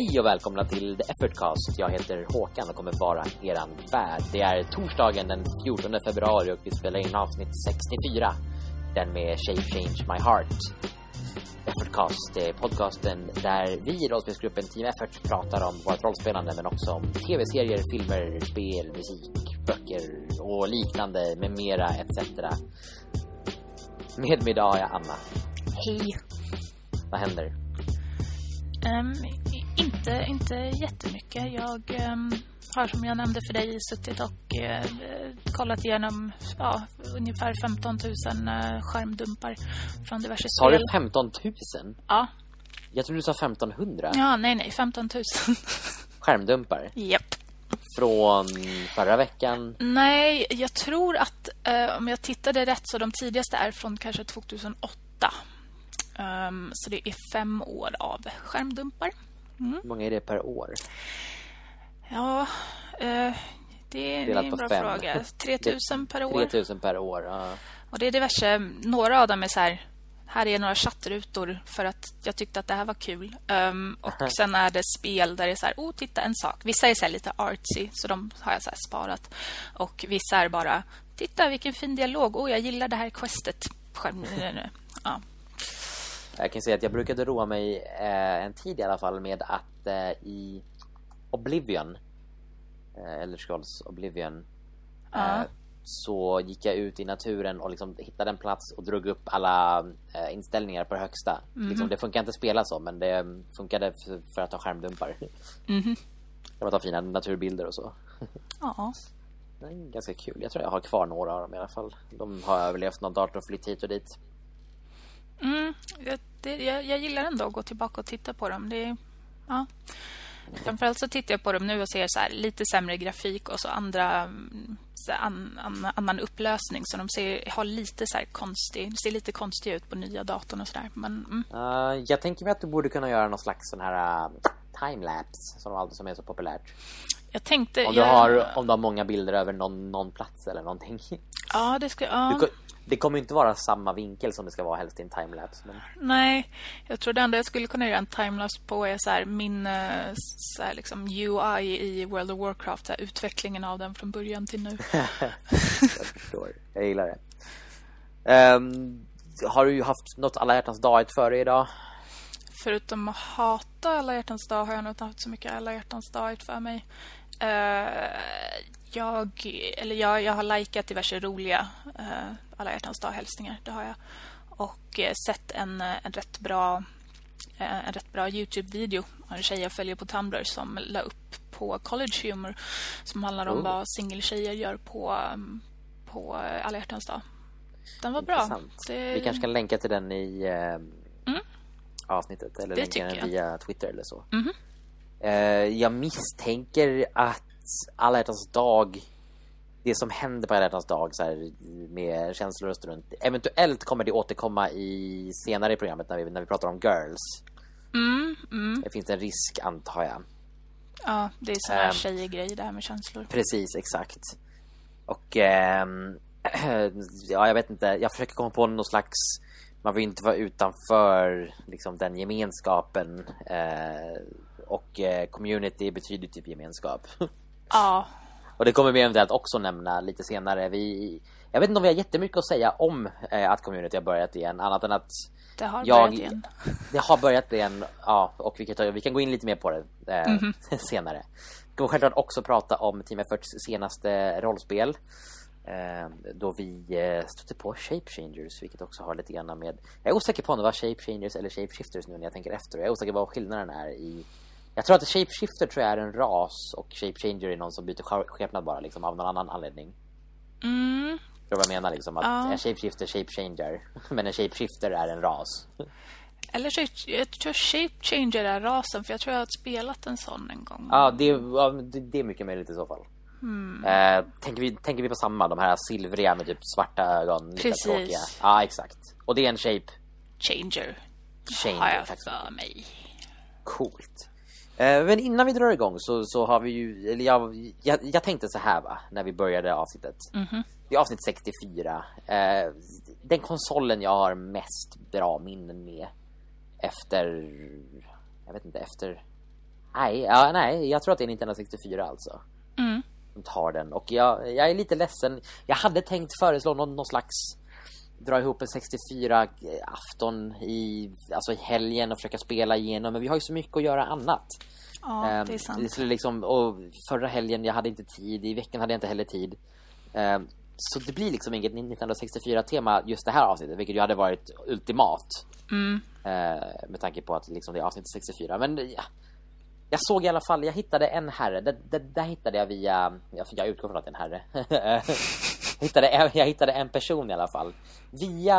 Hej och välkomna till The Effortcast. Jag heter Håkan och kommer vara eran värd. Det är torsdagen den 14 februari och vi spelar in avsnitt 64. Den med Shape Change My Heart. Effortcast är podcasten där vi i rollspelsgruppen Team Effort pratar om vårt rollspelande men också om tv-serier, filmer, spel, musik, böcker och liknande med mera etc. Med mig idag jag Anna. Hej. Vad händer? Um, inte, inte jättemycket. Jag um, har som jag nämnde för dig suttit och uh, kollat igenom ja, ungefär 15 000 uh, skärmdumpar från diverse spel. du 15 000? Ja. Jag tror du sa 1500. Ja, nej, nej. 15 000. Skärmdumpar. Japp. Från förra veckan. Nej, jag tror att uh, om jag tittade rätt så de tidigaste är från kanske 2008. Um, så det är fem år av skärmdumpar. Mm. Hur många är det per år? Ja, uh, det, är, är en bra fem. fråga. 3000 per år. 3000 per år, ja. Och det är diverse, några av dem är så här, här är några chattrutor för att jag tyckte att det här var kul. Um, och sen är det spel där det är så här, oh, titta en sak. Vissa är så lite artsy, så de har jag så sparat. Och vissa är bara, titta vilken fin dialog. Oh, jag gillar det här questet. Ja. Jag kan säga att jag brukade roa mig eh, en tid i alla fall med att eh, i Oblivion eh, eller Scrolls Oblivion uh. så gick jag ut i naturen och liksom hittade en plats och drog upp alla eh, inställningar på det högsta. Mm. Liksom, det funkar inte att spela så men det funkade för, för att ha skärmdumpar. Mm. Man ta fina naturbilder och så. Ja. Det är ganska kul. Jag tror jag har kvar några av dem i alla fall. De har överlevt någon datorflytt hit och dit. Mm, jag, det, jag, jag, gillar ändå att gå tillbaka och titta på dem. Det, ja. Framförallt så tittar jag på dem nu och ser så här, lite sämre grafik och så andra så an, an, annan upplösning så de ser, har lite så här konstig, ser lite konstig ut på nya datorn och så där. Men, mm. uh, jag tänker mig att du borde kunna göra någon slags sån här uh, timelapse som, som är så populärt. Jag tänkte... Om du, jag... har, om du har många bilder över någon, någon plats eller någonting. Ja, det ska... Ja. Du, det kommer inte vara samma vinkel som det ska vara helst i en timelapse. Men... Nej, jag tror det enda jag skulle kunna göra en timelapse på är så här, min så här, liksom UI i World of Warcraft. Här, utvecklingen av den från början till nu. jag förstår. Jag gillar det. Um, har du haft något alla hjärtans dag för dig idag? Förutom att hata alla hjärtans dag har jag nog inte haft så mycket alla hjärtans dag för mig. Uh, jag, eller jag, jag har likat diverse roliga uh, alla hjärtans dag hälsningar. Det har jag. Och uh, sett en, en rätt bra en rätt bra Youtube-video av en tjej jag följer på Tumblr som la upp på College Humor som handlar om oh. vad singeltjejer gör på, um, på alla hjärtans dag. Den var bra. Det... Vi kanske kan länka till den i mm. avsnittet eller det länka den via Twitter eller så. Mm -hmm. Jag misstänker att alla hjärtans dag det som händer på alla hjärtans dag så här, med känslor och runt. Eventuellt kommer det återkomma i senare i programmet när vi, när vi pratar om girls. Mm, mm. Det finns en risk antar jag. Ja, det är sådana um, tjejgrejer det här med känslor. Precis, exakt. Och um, ja, jag vet inte. Jag försöker komma på någon slags man vill inte vara utanför liksom den gemenskapen uh, och uh, community betyder typ gemenskap. Ja. Och det kommer vi eventuellt också nämna lite senare. Vi, jag vet inte om vi har jättemycket att säga om eh, att community har börjat igen. Annat än att det har jag, börjat igen. Det har börjat igen. Ja, och vi kan, ta, vi kan gå in lite mer på det eh, mm -hmm. senare. Vi kommer självklart också prata om Team Efforts senaste rollspel. Eh, då vi eh, stötte på Shape Changers, vilket också har lite grann med... Jag är osäker på om det var Shape Changers eller Shape Shifters nu när jag tänker efter. Jag är osäker på vad skillnaden är i jag tror att shapeshifter tror jag är en ras och shapechanger är någon som byter skepnad bara liksom av någon annan anledning. Mm. Du vad jag menar liksom att ja. en shapeshifter shapechanger men en shapeshifter är en ras. Eller jag tror shapechanger är rasen för jag tror jag har spelat en sån en gång. Ja, det, det är mycket möjligt i så fall. Mm. Eh, tänker, vi, tänker vi på samma, de här silvriga med typ svarta ögon. Precis. Tråkiga. Ja, exakt. Och det är en shape... Changer. Changer, har jag för mig. Coolt. Men innan vi drar igång så, så har vi ju, eller jag, jag, jag tänkte så här va, när vi började avsnittet. Mm -hmm. Det är avsnitt 64. Eh, den konsolen jag har mest bra minnen med efter, jag vet inte, efter Nej, ja, nej, jag tror att det är Nintendo 64 alltså. Mm. Tar den. Och jag, jag är lite ledsen. Jag hade tänkt föreslå någon, någon slags dra ihop en 64 afton i alltså i helgen och försöka spela igenom men vi har ju så mycket att göra annat. Ja, det är Ehm, sant. skulle liksom, och förra helgen jag hade inte tid, i veckan hade jag inte heller tid. Ehm, så det blir liksom inget Nintendo 64 tema just det här avsnittet, vilket ju hade varit ultimat. Mm. Eh, med tanke på att liksom det är avsnitt 64 men ja, jag såg i alla fall jag hittade en herre det, det, där hittade jag via jag, jag utgår från att det är en herre hittade, en- jag hittade en person i alla fall via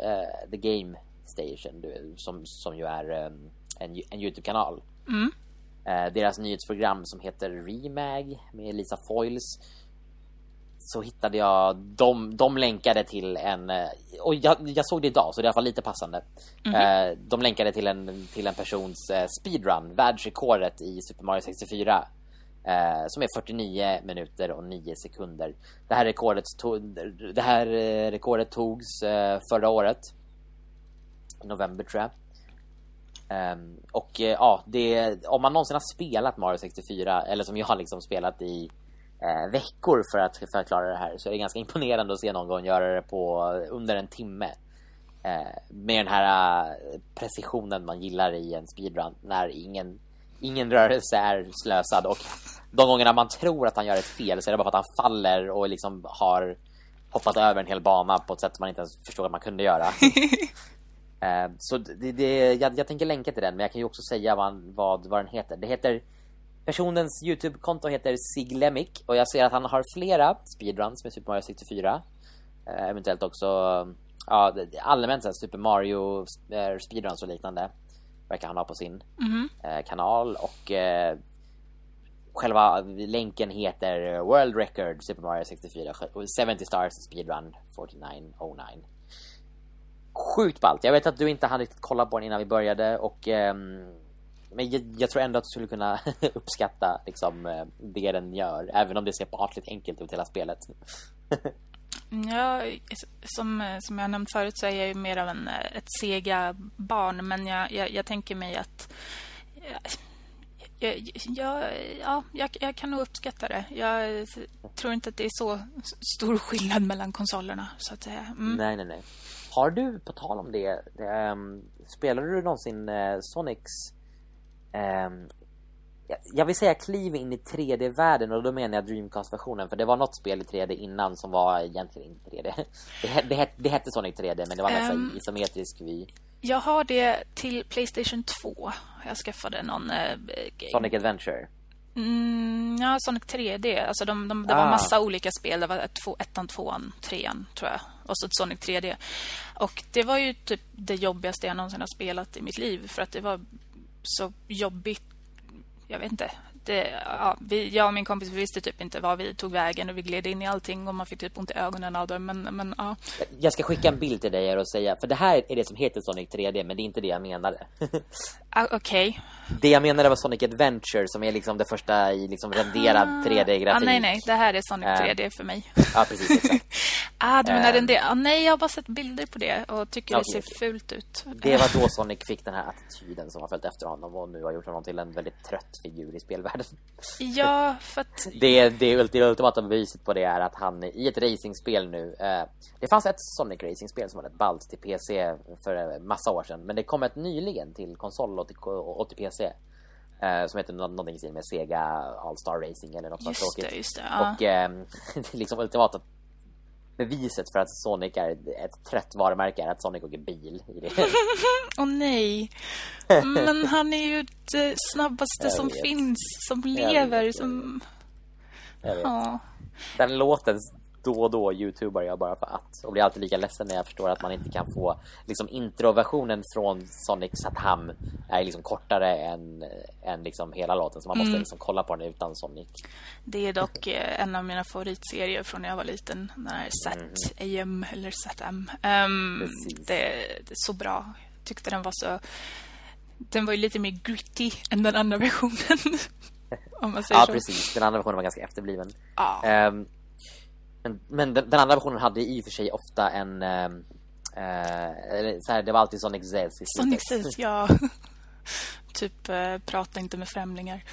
eh, The Game Station du, som, som ju är eh, en, en Youtube-kanal Mm. eh, deras nyhetsprogram som heter Remag med Lisa Foyles så hittade jag de, de länkade till en och jag, jag såg det idag så det är i alla fall lite passande. Eh, de länkade till en till en persons speedrun, världsrekordet i Super Mario 64. Eh, som är 49 minuter och 9 sekunder. Det här rekordet tog, det här eh, rekordet togs eh, förra året. I november tror jag. Eh, och eh, ja, det, om man någonsin har spelat Mario 64 eller som jag har liksom spelat i eh, veckor för att, för att klara det här så är det ganska imponerande att se någon gång göra det på eh, under en timme. Eh, med den här eh, precisionen man gillar i en speedrun när ingen, ingen rörelse är slösad och de gångerna man tror att han gör ett fel så är det bara för att han faller och liksom har hoppat över en hel bana på ett sätt som man inte ens förstod att man kunde göra. Eh, så det, det, jag, jag tänker länka till den, men jag kan ju också säga vad, vad, vad den heter. Det heter Personens Youtube-konto heter Siglemic och jag ser att han har flera speedruns med Super Mario 64. Eh, eventuellt också ja, allmänt så här, Super Mario eh, speedruns och liknande. Verkar han ha på sin eh, kanal och eh, själva länken heter World Record Super Mario 64 och 70 stars speedrun 4909. Sjukt ballt. Jag vet att du inte hann riktigt kolla på den innan vi började och ehm, men jag, jag tror ändå att du skulle kunna uppskatta liksom eh, det den gör även om det ser barnsligt enkelt ut hela spelet. Ja, som, eh, som jag nämnt förut så är jag ju mer av en, eh, ett sega barn. Men jag, jag, jag tänker mig att... Eh, jag, jag, ja, jag, jag kan nog uppskatta det. Jag tror inte att det är så stor skillnad mellan konsolerna. Så att säga. Mm. Nej, nej, nej. Har du, på tal om det, det um, spelade du någonsin uh, Sonics um, jag- vill säga kliv in i 3D-världen och då menar jag Dreamcast-versionen för det var något spel i 3D innan som var egentligen inte 3D. Det, det, det hette Sonic 3D men det var mest Ehm. um, isometrisk vy. Jag har det till Playstation 2. Jag skaffade någon... Eh, Sonic Adventure. Mm, ja, Sonic 3D. Alltså de, de, det var Ah. massa olika spel. Det var ett, två, ettan, tvåan, trean, tror jag. Och så ett Sonic 3D. Och det var ju typ det jobbigaste jag någonsin har spelat i mitt liv. För att det var så jobbigt. Jag vet inte. Det, ja, vi, jag och min kompis vi visste typ inte var vi tog vägen och vi gled in i allting och man fick typ ont i ögonen av det. Men, men ja. Jag ska skicka en bild till dig och säga, för det här är det som heter Sonic 3D men det är inte det jag menade. Ah, Okej. det jag menade var Sonic Adventure som är liksom det första i liksom renderad 3D-grafik. Ah, nej, nej. Det här är Sonic Eh. 3D för mig. Ja, precis, exakt. Ah, du menar Ehm. det? Ah, nej, jag har bara sett bilder på det och tycker Okej, det ser okej. fult ut. Det var då Sonic fick den här attityden som har följt efter honom och nu har gjort honom till en väldigt trött figur i spelvärlden. Ja, för att... Det, det, det ultimata beviset på det är att han i ett racingspel nu eh, Det fanns ett Sonic racingspel som var ett ballt till PC för en massa år sedan Men det kom ett nyligen till konsol och till, och till PC eh, Som heter nå- någonting med Sega All-Star Racing eller något sånt tråkigt det, just det. Ja. Och eh, det är liksom ultimata beviset för att Sonic är ett trött varumärke är att Sonic åker bil. Åh nej. Men han är ju det snabbaste som finns, som lever, som... Ja. Den låten då och då youtubar jag bara för att och blir alltid lika ledsen när jag förstår att man inte kan få liksom introversionen från Sonic Satam är liksom kortare än, än liksom hela låten så man måste Mm. liksom kolla på den utan Sonic. Det är dock eh, en av mina favoritserier från när jag var liten. Den här Sat AM eller Satam. Um, Precis. det, det är så bra. Jag tyckte den var så... Den var ju lite mer gritty än den andra versionen. Om man säger Ja så. precis, den andra versionen var ganska efterbliven. Ja. Ehm, men men den, den andra versionen hade i och för sig ofta en ehm, eh, så här, det var alltid Sonic Zez i slutet. Sonic Says, ja. typ uh, prata inte med främlingar.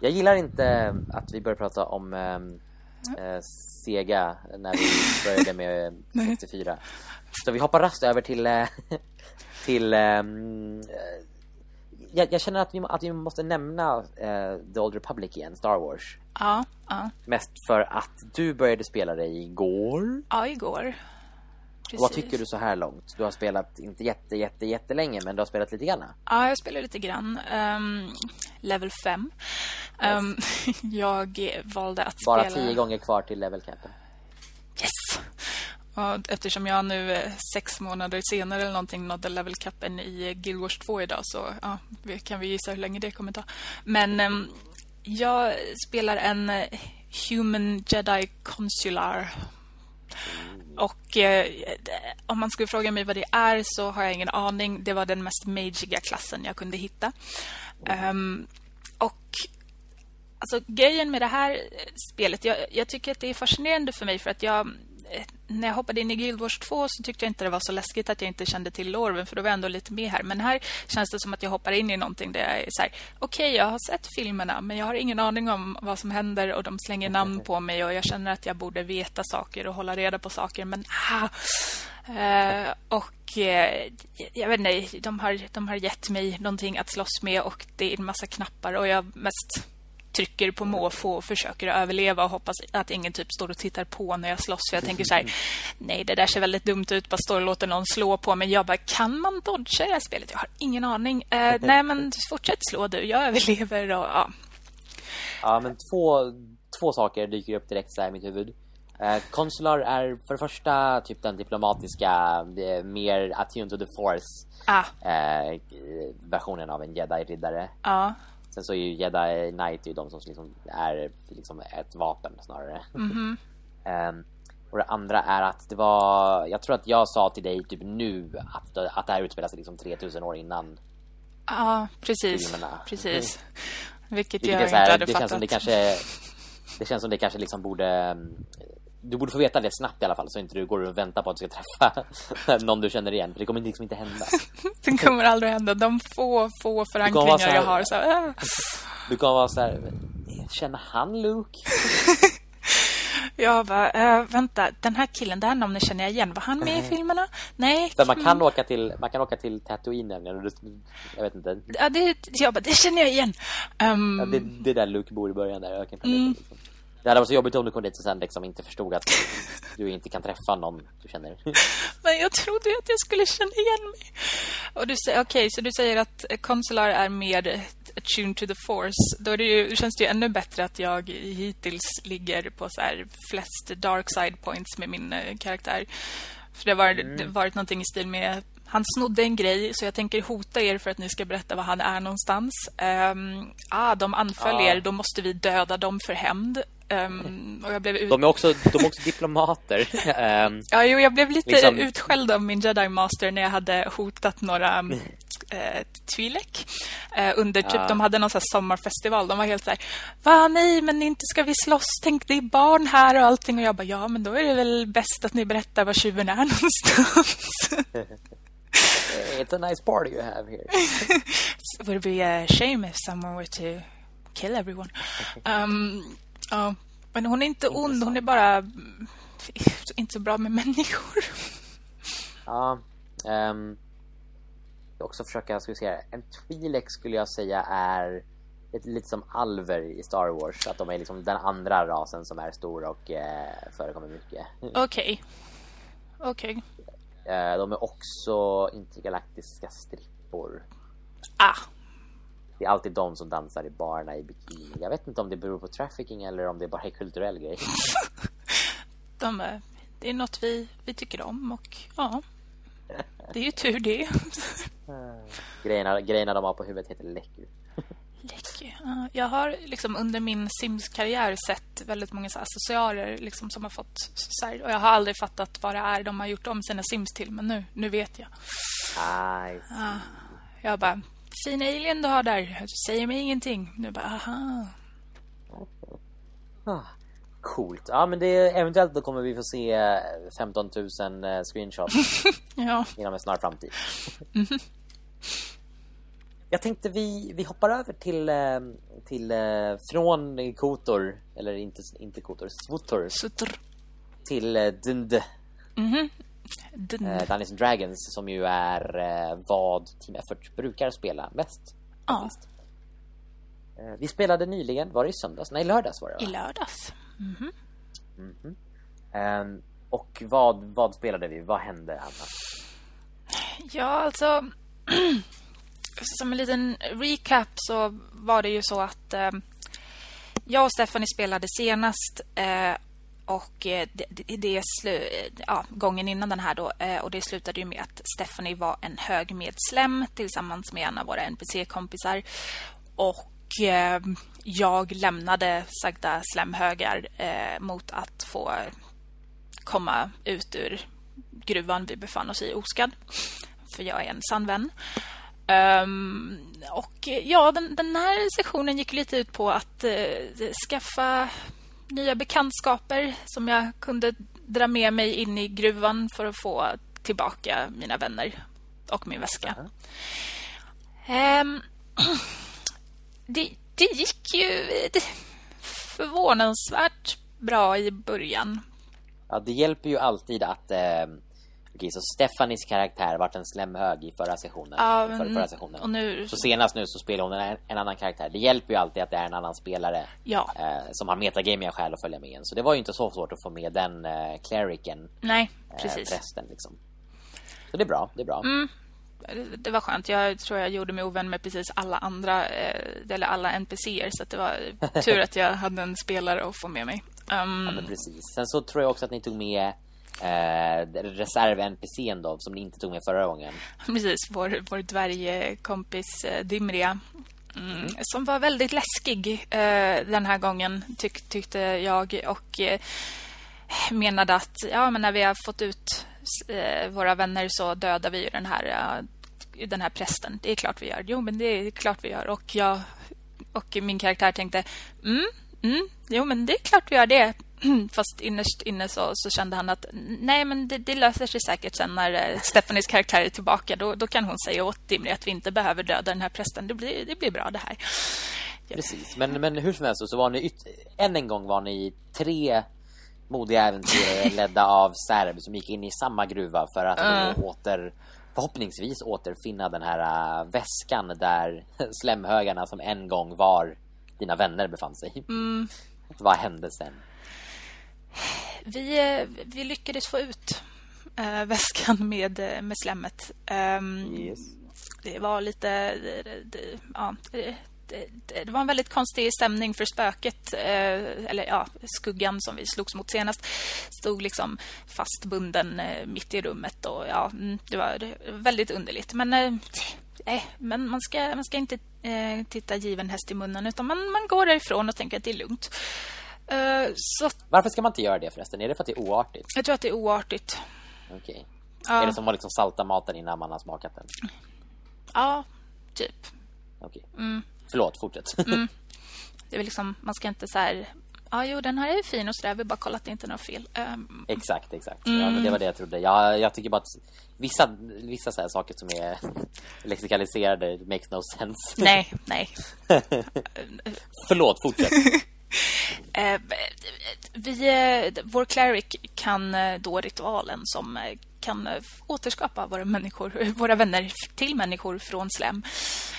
Jag gillar inte att vi börjar prata om um, uh, Sega när vi började med 64. Så vi hoppar rast över till uh, till um, jag, jag, känner att vi, att vi måste nämna uh, The Old Republic igen, Star Wars. Ja, ja. Mest för att du började spela det igår. Ja, igår. Vad tycker du så här långt? Du har spelat inte jätte, jätte, jättelänge men du har spelat lite grann. Ja, jag spelar lite grann. Um, level 5. Yes. Um, jag valde att Bara spela... Bara tio gånger kvar till level capen. Yes! Ja, eftersom jag nu eh, sex månader senare eller någonting nådde level capen i eh, Guild Wars 2 idag så ja, kan vi gissa hur länge det kommer ta. Men um, jag spelar en eh, Human Jedi Consular och eh, om man skulle fråga mig vad det är så har jag ingen aning. Det var den mest magiga klassen jag kunde hitta. Um, och alltså grejen med det här spelet, jag, jag, tycker att det är fascinerande för mig för att jag när jag hoppade in i Guild Wars 2 så tyckte jag inte det var så läskigt att jag inte kände till Lorven för då var jag ändå lite med här. Men här känns det som att jag hoppar in i någonting där jag är så här, okej, okay, jag har sett filmerna men jag har ingen aning om vad som händer och de slänger namn på mig och jag känner att jag borde veta saker och hålla reda på saker men ah, Uh, och uh, jag vet inte, de har, de har gett mig någonting att slåss med och det är en massa knappar och jag mest trycker på måfå och försöker överleva och hoppas att ingen typ står och tittar på när jag slåss. För jag tänker så här, nej det där ser väldigt dumt ut, bara står och låter någon slå på mig. Jag bara, kan man dodga det här spelet? Jag har ingen aning. Eh, nej men fortsätt slå du, jag överlever och ja. Ja men två, två saker dyker upp direkt så här i mitt huvud. Eh, Consular är för det första typ den diplomatiska, mer attuned to the force ah. eh, versionen av en jedi-riddare. Ja. Sen så är ju Jedi Knight ju de som liksom är liksom ett vapen snarare. Mm -hmm. um, och det andra är att det var jag tror att jag sa till dig typ nu att att det här utspelar sig liksom 3000 år innan. Ja, precis. Filmerna. Precis. Vilket, Vilket jag inte hade det fattat. Känns som det kanske det känns som det kanske liksom borde du borde få veta det snabbt i alla fall så inte du går och väntar på att du ska träffa någon du känner igen för det kommer liksom inte hända. det kommer aldrig hända. De få få förankringar här, jag har så äh. Du kan vara så här känner han Luke? jag bara, äh, vänta, den här killen, det här namnet känner jag igen. Var han med i filmerna? Nej. För man kan mm. åka till man kan åka till Tatooine nämligen jag vet inte. Ja, det jag bara, det känner jag igen. Um... Ja, det, det där Luke bor i början där ökenplaneten mm. liksom. Det hade varit så jobbigt om du kom dit och sen liksom inte förstod att du inte kan träffa någon du känner. Men jag trodde att jag skulle känna igen mig. Och du säger, okej, okay, så du säger att Consular är mer attuned to the force. Då det ju, känns det ju ännu bättre att jag hittills ligger på så här flest dark side points med min uh, karaktär. För det har varit, mm. varit någonting i stil med han snodde en grej så jag tänker hota er för att ni ska berätta var han är någonstans. Um, ah, de anföll ah. er, då måste vi döda dem för hämnd. Um, och jag blev ut... de, är också, de är också diplomater. um, ja, jo, jag blev lite liksom... utskälld av min Jedi Master när jag hade hotat några eh, Twi'lek eh, under typ, ja. de hade någon sån sommarfestival. De var helt så här, va nej, men inte ska vi slåss. Tänk, det är barn här och allting. Och jag bara, ja, men då är det väl bäst att ni berättar var tjuven är någonstans. It's a nice party you have here. it would be a shame if someone were to kill everyone. Um, Ja, men hon är inte ond, hon är bara inte så bra med människor. Ja, um, också försöka, ska vi se en Twi'lek skulle jag säga är lite, lite som alver i Star Wars, att de är liksom den andra rasen som är stor och eh, förekommer mycket. Okej. Okay. Okej. Okay. Eh, de är också intergalaktiska strippor. Ah, det är alltid de som dansar i barna i bikini. Jag vet inte om det beror på trafficking eller om det bara är kulturell grej. de är, det är något vi, vi tycker om och ja, det är ju tur det. grejerna, grejerna de har på huvudet heter läcker. Läcker. Jag har liksom under min Sims-karriär sett väldigt många accessoarer liksom som har fått så här, och jag har aldrig fattat vad det är de har gjort om sina Sims till men nu nu vet jag. Jag bara fin alien du har där. Du säger mig ingenting. Nu bara, aha. Ah, coolt. Ja, men det är, eventuellt då kommer vi få se 15 000 screenshots ja. inom en snar framtid. Mm -hmm. jag tänkte vi, vi hoppar över till, eh, till eh, från Kotor, eller inte, inte Kotor, Svotor, Sutter. till eh, Dund, Mhm. Den, eh, Dungeons and Dragons som ju är eh, vad Team Effort brukar spela mest. ja. Eh, vi spelade nyligen, var det i söndags? Nej, lördags var det i va? lördags. Ehm, och vad, vad spelade vi? Vad hände Anna? Ja, alltså... som en liten recap så var det ju så att eh, jag och Stephanie spelade senast eh, och eh, det, det, det är slu, eh, ja, gången innan den här då eh, och det slutade ju med att Stephanie var en hög med slem tillsammans med en av våra NPC-kompisar och eh, jag lämnade sagda slemhögar eh, mot att få komma ut ur gruvan vi befann oss i oskadd. För jag är en sann vän. Um, och ja, den, den här sessionen gick lite ut på att eh, skaffa nya bekantskaper som jag kunde dra med mig in i gruvan för att få tillbaka mina vänner och min väska. Ehm, det, det gick ju förvånansvärt bra i början. Ja, det hjälper ju alltid att eh, Okej, så Stefanis karaktär vart en slemhög i förra sessionen. Ja, men- förra sessionen. och nu- Så senast nu så spelar hon en, en annan karaktär. Det hjälper ju alltid att det är en annan spelare Ja. eh, som har metagamiga skäl att följa med en. Så det var ju inte så svårt att få med den eh, clericen, Nej, eh, precis. prästen liksom. Så det är bra, det är bra. Mm. Det- var skönt. Jag tror jag gjorde mig ovän med precis alla andra, eh, eller alla NPCer. Så det var tur att jag hade en spelare att få med mig. Um, Ja, men precis. Sen så tror jag också att ni tog med eh, reserv-NPCn då, som ni inte tog med förra gången. Precis, vår, vår dvärgkompis eh, Dimria. Mm, Som var väldigt läskig eh, den här gången, tyck, tyckte jag. Och eh, menade att ja, men när vi har fått ut eh, våra vänner så dödar vi ju den här, eh, den här prästen. Det är klart vi gör. Jo, men det är klart vi gör. Och, jag, och min karaktär tänkte mm, mm, jo, men det är klart vi gör det. Fast innerst inne så, så kände han att nej, men det, det löser sig säkert sen när eh, Stephanies karaktär är tillbaka. Då, då kan hon säga åt Dimri att vi inte behöver döda den här prästen. Det blir, det blir bra det här. Precis, men, men hur som helst så var ni än en gång var ni tre modiga äventyrare ledda av Serb som gick in i samma gruva för att då åter förhoppningsvis återfinna den här äh, väskan där slemhögarna som en gång var dina vänner befann sig. Vad hände sen? Vi, eh, vi lyckades få ut eh, väskan med, eh, med slemmet. Ehm, Yes. Det var lite... Det, det, ja, det, det, var en väldigt konstig stämning för spöket, eller ja, skuggan som vi slogs mot senast, stod liksom fastbunden mitt i rummet och ja, mm, det var väldigt underligt. Men, eh, men man, ska, man ska inte titta given häst i munnen utan man, man går därifrån och tänker att det är lugnt. Eh, så Varför ska man inte göra det förresten? Är det för att det är oartigt? jag tror att det är oartigt. Okej. Ja. Är det som att liksom salta maten innan man har smakat den? Ja, typ. Okej. Mm. Förlåt, fortsätt. Det är väl liksom, man ska inte så här... Ja, jo, den här är fin och så där. Jag vill bara kolla att det inte är något fel. Ehm, Exakt, exakt. Ja, men det var det jag trodde. Jag, jag tycker bara att vissa, vissa så här saker som är lexikaliserade makes no sense. nej, nej. Förlåt, fortsätt. Eh, vi, eh, vår cleric kan eh, då ritualen som eh, kan eh, återskapa våra, människor, våra vänner till människor från slem.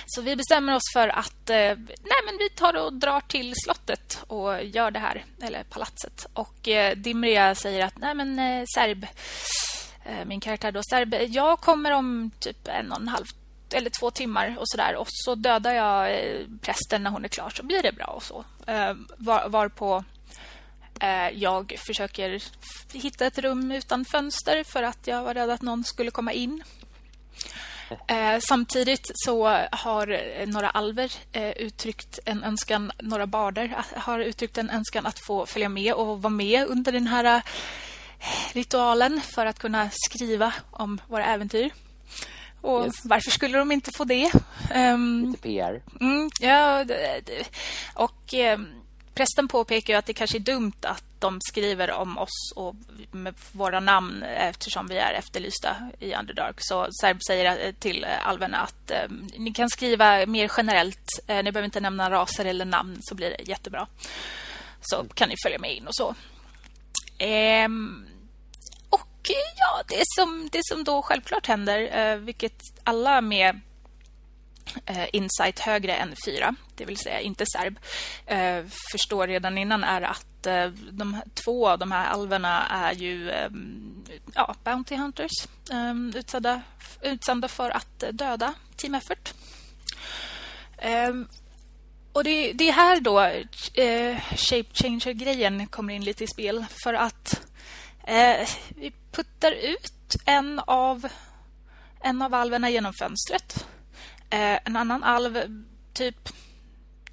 Så vi bestämmer oss för att eh, nej, men vi tar och drar till slottet och gör det här, eller palatset. Och eh, Dimria säger att nej men eh, Serb, eh, min karaktär då, Serb, jag kommer om typ en och en halv eller två timmar och sådär. Och så dödar jag eh, prästen när hon är klar så blir det bra och så. Eh, var, varpå eh, jag försöker hitta ett rum utan fönster för att jag var rädd att någon skulle komma in. Eh, samtidigt så har eh, några alver eh, uttryckt en önskan, några barder har uttryckt en önskan att få följa med och vara med under den här eh, ritualen för att kunna skriva om våra äventyr. Och Yes. varför skulle de inte få det? Ehm, Lite PR. Mm, ja, och eh, prästen påpekar ju att det kanske är dumt att de skriver om oss och med våra namn eftersom vi är efterlysta i Underdark. Så Serb säger till alverna att eh, ni kan skriva mer generellt. Eh, ni behöver inte nämna raser eller namn så blir det jättebra. Så kan ni följa med in och så. Eh, och ja, det som, det som då självklart händer, eh, vilket alla med eh, insight högre än fyra, det vill säga inte serb, eh, förstår redan innan är att eh, de två av de här alverna är ju eh, ja, Bounty Hunters eh, utsända, utsända för att döda Team Effort. Ehm, och det, det är här då eh, Shape Changer-grejen kommer in lite i spel. För att eh, puttar ut en av, en av alverna genom fönstret. Eh, en annan alv typ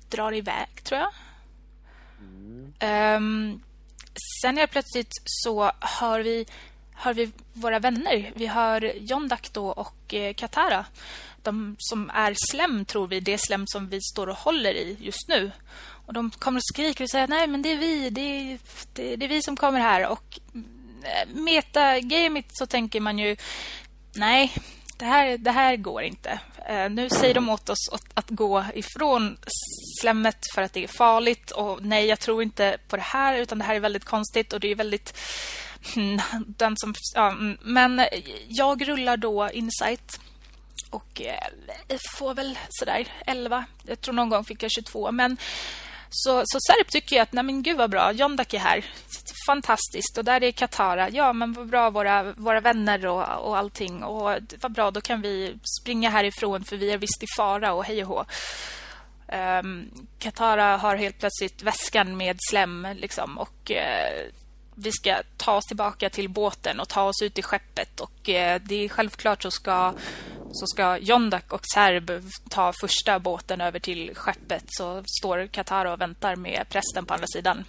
drar iväg, tror jag. Mm. Um, sen är plötsligt så hör vi, hör vi våra vänner. Vi hör Jondak då och eh, Katara. De som är slem, tror vi, det slem som vi står och håller i just nu. Och de kommer och skriker och säger nej men det är vi, det är, det, det är vi som kommer här. Och eh, metagamet så tänker man ju nej, det här, det här går inte. Eh, nu säger de åt oss att, att, gå ifrån slemmet för att det är farligt. Och nej, jag tror inte på det här, utan det här är väldigt konstigt och det är väldigt... Hmm, den som, ja, mm. men jag rullar då Insight och eh, får väl sådär 11. Jag tror någon gång fick jag 22, men så, så Serp tycker jag att, nej men gud vad bra, Jondak är här. Fantastiskt. Och där är Katara. Ja, men vad bra, våra, våra vänner och, och allting. Och vad bra, då kan vi springa härifrån för vi är visst i fara och hej och hå. Um, Katara har helt plötsligt väskan med slem liksom, och uh, vi ska ta oss tillbaka till båten och ta oss ut i skeppet. Och uh, det är självklart så ska så ska Jondak och Serb ta första båten över till skeppet så står Katara och väntar med prästen på andra sidan.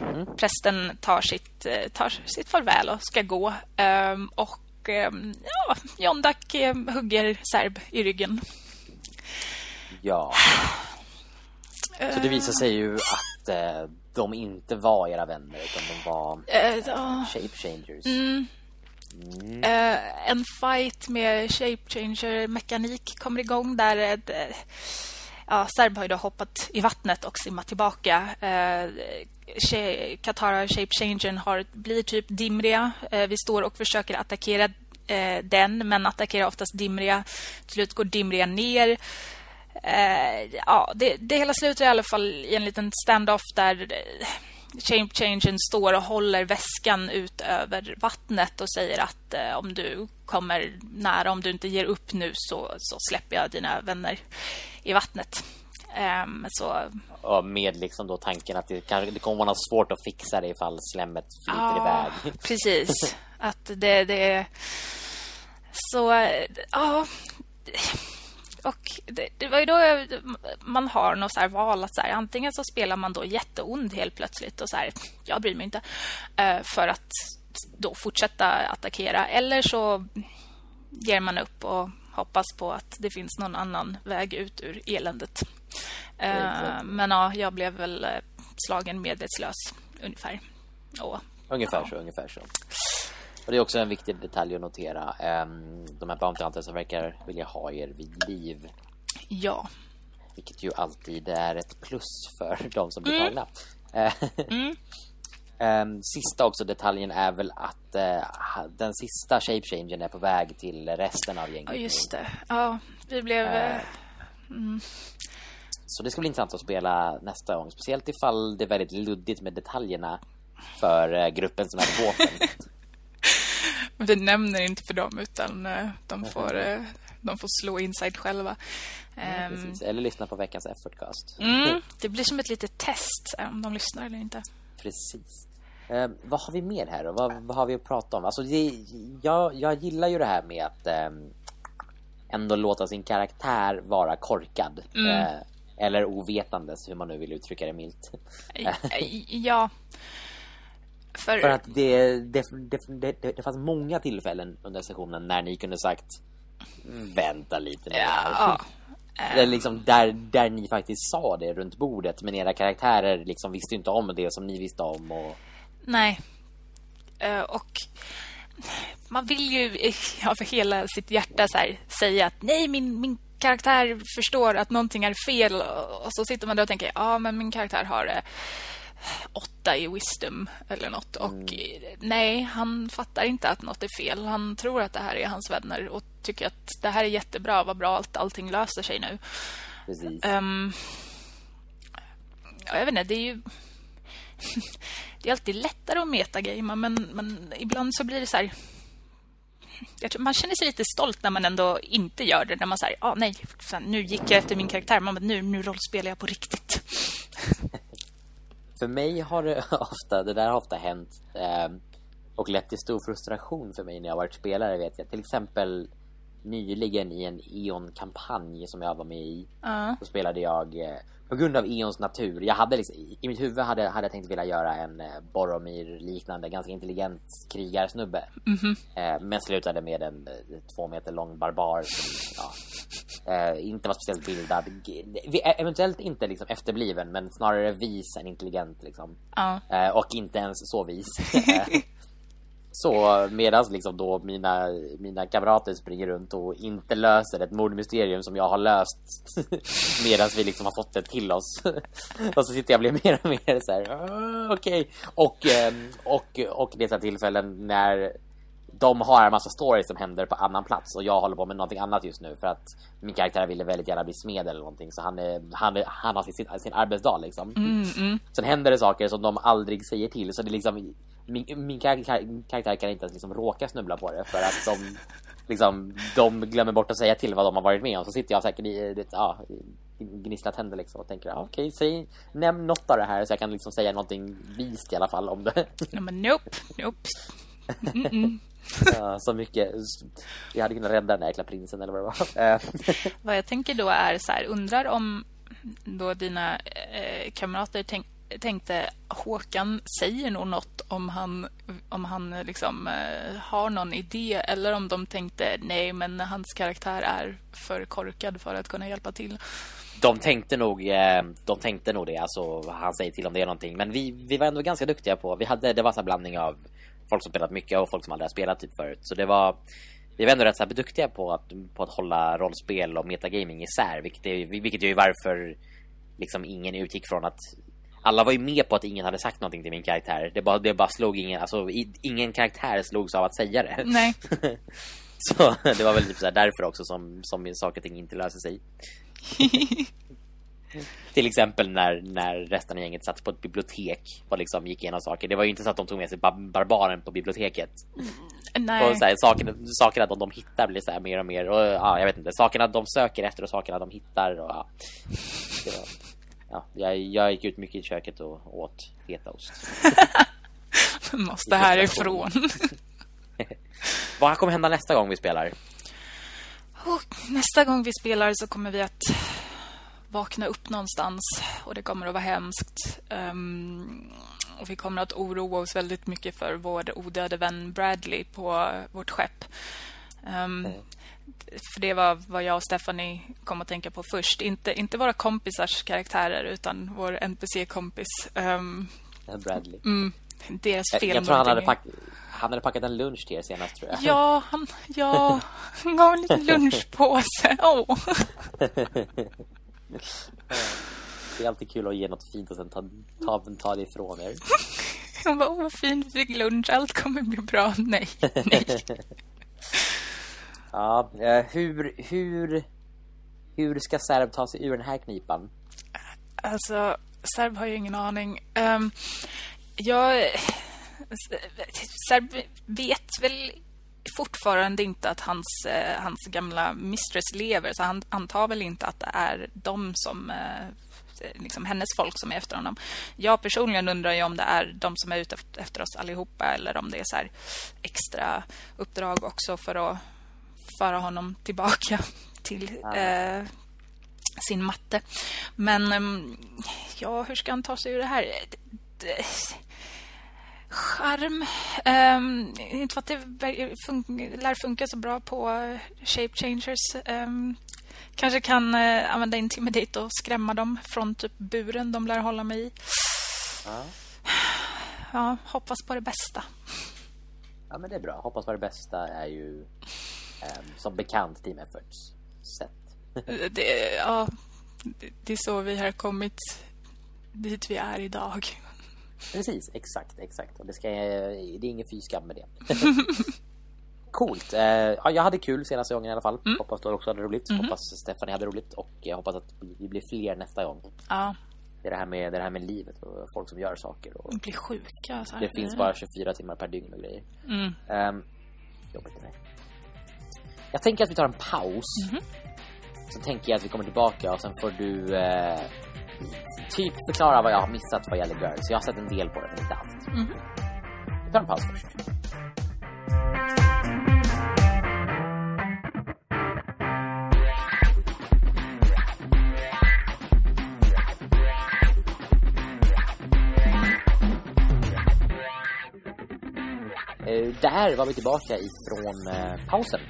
Mm. Prästen tar sitt, eh, tar sitt farväl och ska gå. Um, och um, ja, Jondak um, hugger Serb i ryggen. Ja. Så det visar sig ju att uh, de inte var era vänner utan de var uh, shape changers. Mm. Mm. Eh, en fight med shape changer mekanik kommer igång där ett... Eh, ja, Serb har ju då hoppat i vattnet och simmat tillbaka. Eh, uh, Katara shape changern har, blir typ dimriga. Vi står och försöker attackera den men attackerar oftast dimriga. Till slut går dimriga ner. ja, det, det hela slutar i alla fall i en liten standoff där Shape Changen står och håller väskan ut över vattnet och säger att eh, om du kommer nära, om du inte ger upp nu så, så släpper jag dina vänner i vattnet. Um, så... Och med liksom då tanken att det, kanske, det kommer vara svårt att fixa det ifall slemmet flyter ja, iväg. precis. Att det, det... Så, ja... Och det, det, var ju då man har något så val att så här, antingen så spelar man då jätteond helt plötsligt och så här, jag bryr mig inte uh, för att då fortsätta attackera eller så ger man upp och hoppas på att det finns någon annan väg ut ur eländet. Uh, men ja, jag blev väl eh, slagen medvetslös ungefär. Och, ungefär ja. så, ungefär så. Och det är också en viktig detalj att notera. Um, de här Bounty Hunters verkar vilja ha er vid liv. Ja. Vilket ju alltid är ett plus för de som blir mm. tagna. mm. um, sista också detaljen är väl att uh, den sista shape changen är på väg till resten av gänget. Ja, just det. Ja, vi blev... Uh, mm. Så det ska bli intressant att spela nästa gång. Speciellt ifall det är väldigt luddigt med detaljerna för uh, gruppen som är på båten. Vi nämner inte för dem utan eh, de får, eh, de får slå inside själva. Ehm, eller lyssna på veckans effortcast. Mm, det blir som ett litet test eh, om de lyssnar eller inte. Precis. Eh, vad har vi mer här då? Vad, vad har vi att prata om? Alltså, det, jag, jag gillar ju det här med att eh, ändå låta sin karaktär vara korkad. Mm. Eh, eller ovetandes, hur man nu vill uttrycka det milt. ja. För, För att det, det, det, det, fanns många tillfällen under sessionen när ni kunde sagt vänta lite med ja, Det är liksom där, där ni faktiskt sa det runt bordet Men era karaktärer liksom visste inte om det som ni visste om och... Nej. Uh, Och Man vill ju av hela sitt hjärta så här, säga att Nej, min, min karaktär förstår att någonting är fel. Och så sitter man där och tänker Ja, men min karaktär har uh, åtta i wisdom eller något och mm. nej, han fattar inte att något är fel. Han tror att det här är hans vänner och tycker att det här är jättebra, vad bra allt allting löser sig nu. Precis. Um, jag vet inte, det är ju det är alltid lättare att metagamea men, men ibland så blir det så här tror, man känner sig lite stolt när man ändå inte gör det. När man säger, ah, nej, nu gick jag efter min karaktär. Man bara, nu, nu rollspelar jag på riktigt. för mig har det ofta, det där har ofta hänt eh, och lett till stor frustration för mig när jag varit spelare vet jag. Till exempel nyligen i en Eon-kampanj som jag var med i. Uh. Så spelade jag eh, på grund av Eons natur. Jag hade liksom, i mitt huvud hade, hade jag tänkt vilja göra en eh, Boromir-liknande, ganska intelligent krigarsnubbe. Mm -hmm. eh, men slutade med en två meter lång barbar som ja, eh, inte var speciellt bildad. Eh, eventuellt inte liksom efterbliven, men snarare vis än intelligent liksom. Uh. och inte ens så vis. Så medan liksom då mina, mina kamrater springer runt och inte löser ett mordmysterium som jag har löst medan vi liksom har fått det till oss. och så sitter jag och blir mer och mer så här, ah, okej. Okay. Och, ehm, och, och det är så tillfällen när de har en massa stories som händer på annan plats och jag håller på med någonting annat just nu för att min karaktär ville väldigt gärna bli smed eller någonting så han, är, han, är, han har sin, sin arbetsdag liksom. Mm, mm. Sen händer det saker som de aldrig säger till så det är liksom min, min karaktär, karaktär kan inte ens liksom råka snubbla på det för att de liksom de glömmer bort att säga till vad de har varit med om så sitter jag säkert i det ja gnisslat händer liksom och tänker ja, okej okay, säg nämn något av det här så jag kan liksom säga någonting vist i alla fall om det. Ja, men nope, nope. Mm -mm. ja, så mycket jag hade kunnat rädda den där jäkla prinsen eller vad det var. vad jag tänker då är så här undrar om då dina eh, kamrater tänk, tänkte Håkan säger nog något om han, om han eh, liksom, eh, har någon idé eller om de tänkte nej men hans karaktär är för korkad för att kunna hjälpa till. De tänkte nog eh, de tänkte nog det alltså han säger till om det är någonting men vi, vi var ändå ganska duktiga på vi hade det var så blandning av folk som spelat mycket och folk som aldrig har spelat typ förut så det var vi var ändå rätt så duktiga på att, på att hålla rollspel och metagaming isär vilket är, vilket är varför liksom ingen utgick från att alla var ju med på att ingen hade sagt någonting till min karaktär. Det bara, det bara slog ingen, alltså ingen karaktär slogs av att säga det. Nej. så det var väl typ så därför också som, som saker och ting inte löser sig. Till exempel när, när resten av gänget satt på ett bibliotek och liksom gick igenom saker. Det var ju inte så att de tog med sig barbaren på biblioteket. Mm, nej. Och så här, sakerna, sakerna de, de hittar blir så här mer och mer. Och ja, jag vet inte. Sakerna de söker efter och sakerna de hittar. Och, ja. Ja, jag, jag gick ut mycket i köket och åt fetaost. Måste härifrån. Vad kommer hända nästa gång vi spelar? Och nästa gång vi spelar så kommer vi att vakna upp någonstans och det kommer att vara hemskt. Um, och vi kommer att oroa oss väldigt mycket för vår odöde vän Bradley på vårt skepp. Um, mm för det var vad jag och Stephanie kom att tänka på först. Inte, inte våra kompisars karaktärer utan vår NPC-kompis. Um, Bradley. Mm, deras fel. Jag, jag tror han hade, pack, han hade packat en lunch till er senast tror jag. Ja, han, ja, han gav en liten lunchpåse. Oh. det är alltid kul att ge något fint och sen ta, ta, ta det ifrån er. Han bara, åh vad fint, vi fick lunch, allt kommer bli bra. Nej, nej. Ja, eh, hur, hur, hur ska Serb ta sig ur den här knipan? Alltså, Serb har ju ingen aning. Um, jag... Serb vet väl fortfarande inte att hans, eh, hans gamla mistress lever. Så han antar väl inte att det är de som... Eh, liksom hennes folk som är efter honom. Jag personligen undrar ju om det är de som är ute efter oss allihopa eller om det är så extra uppdrag också för att föra honom tillbaka till eh, sin matte. Men ehm, ja, hur ska han ta sig ur det här? Charm. Um, inte för att det fun lär funka så bra på Shape Changers. Um, Kanske kan eh, använda Intimidate och skrämma dem från typ buren de lär hålla mig i. Ja. Ja, hoppas på det bästa. ja, men det är bra. Hoppas på det bästa är ju som bekant Team Efforts sätt. Det, ja, det- är så vi har kommit dit vi är idag. Precis, exakt, exakt. Och det, ska, det är ingen fy skam med det. Coolt. Eh, ja, jag hade kul senaste gången i alla fall. Hoppas du också hade roligt. Hoppas Stephanie hade roligt. Och jag hoppas att vi blir fler nästa gång. Ja, Det är det här med, det är det här med livet och folk som gör saker. Och bli sjuka. Så det finns bara 24 timmar per dygn och grejer. Mm. Um, jobbigt det. Jag tänker att vi tar en paus. Så tänker jag att vi kommer tillbaka och sen får du eh, typ förklara vad jag har missat vad gäller Girls. Jag har sett en del på det, men inte allt. Mhm. Vi tar en paus först. Eh, där var vi tillbaka ifrån eh, pausen.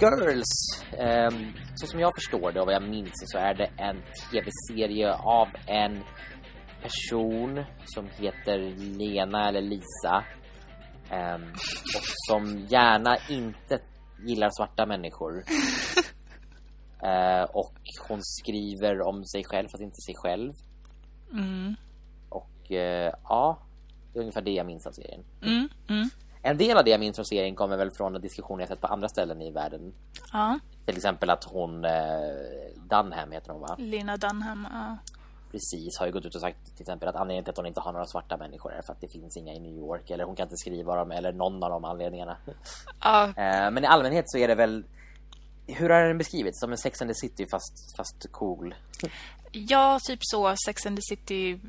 Girls, ehm, så som jag förstår det och vad jag minns så är det en tv-serie av en person som heter Lena eller Lisa. ehm, och som gärna inte gillar svarta människor. Eh, och hon skriver om sig själv fast inte sig själv. Mm. Och eh, ja, det är ungefär det jag minns av serien. Mm. Mm. En del av det jag minns från serien kommer väl från diskussioner jag sett på andra ställen i världen. Ja, Till exempel att hon, eh, Dunham heter hon va? Lina Dunham. Ja. Precis, har ju gått ut och sagt till exempel att anledningen till att hon inte har några svarta människor är för att det finns inga i New York. Eller hon kan inte skriva dem, eller någon av de anledningarna. Ja, Eh, men i allmänhet så är det väl hur har den beskrivits? Som en Sex and the City fast, fast cool. ja, typ så. Sex and the City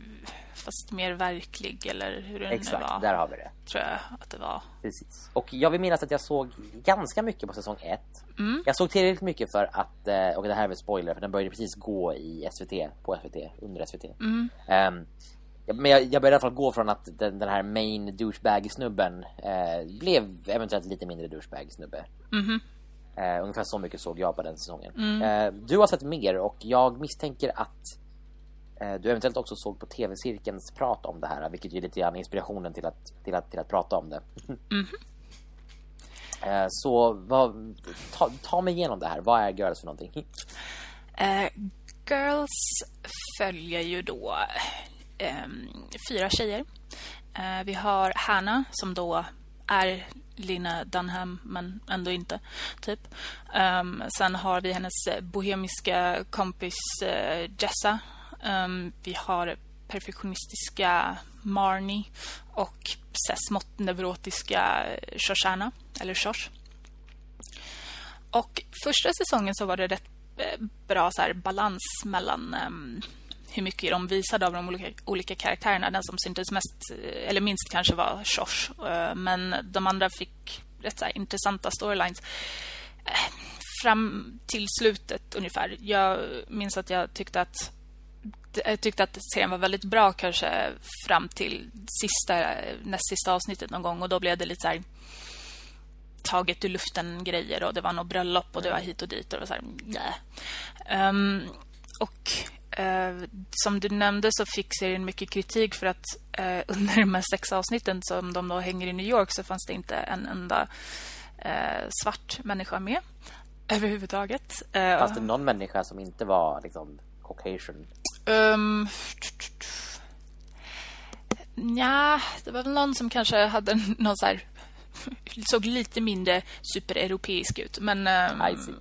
fast mer verklig eller hur det nu Exakt, var. där har vi det. Tror jag att det var. Precis. Och jag vill minnas att jag såg ganska mycket på säsong ett. Jag såg tillräckligt mycket för att, eh, och det här är väl spoiler, för den började precis gå i SVT, på SVT, under SVT. Ehm, ja, men jag, jag började i alla fall gå från att den, den här main douchebag-snubben eh, blev eventuellt lite mindre douchebag-snubbe. Eh, ungefär så mycket såg jag på den säsongen. Eh, du har sett mer och jag misstänker att eh, du eventuellt också såg på TV-cirkelns prat om det här, vilket är lite grann inspirationen till att, till att, till att prata om det. eh, så vad, ta, ta mig igenom det här. Vad är Girls för någonting? Eh, Girls följer ju då ehm, fyra tjejer. Eh, vi har Hannah som då är Lina Dunham men ändå inte, typ. Um, sen har vi hennes eh, bohemiska kompis uh, Jessa. Um, vi har perfektionistiska Marnie och så smått neurotiska eh, Shoshana, eller Shosh. Och första säsongen så var det rätt bra så här, balans mellan um, hur mycket de visade av de olika, olika karaktärerna. Den som syntes mest, eh, eller minst kanske var Shosh. Eh, men de andra fick rätt så här, intressanta storylines. Eh, Fram till slutet ungefär. Jag minns att jag tyckte att jag tyckte att serien var väldigt bra kanske fram till sista, näst sista avsnittet någon gång och då blev det lite så här taget ur luften grejer och det var något bröllop och det var hit och dit och så här, nej. Ehm, och eh, som du nämnde så fick serien mycket kritik för att eh, under de här sex avsnitten som de då hänger i New York så fanns det inte en enda eh, svart människa med överhuvudtaget. Fanns det någon människa som inte var liksom Caucasian? Um, ja, det var väl någon som kanske hade någon så här såg lite mindre supereuropeisk ut, men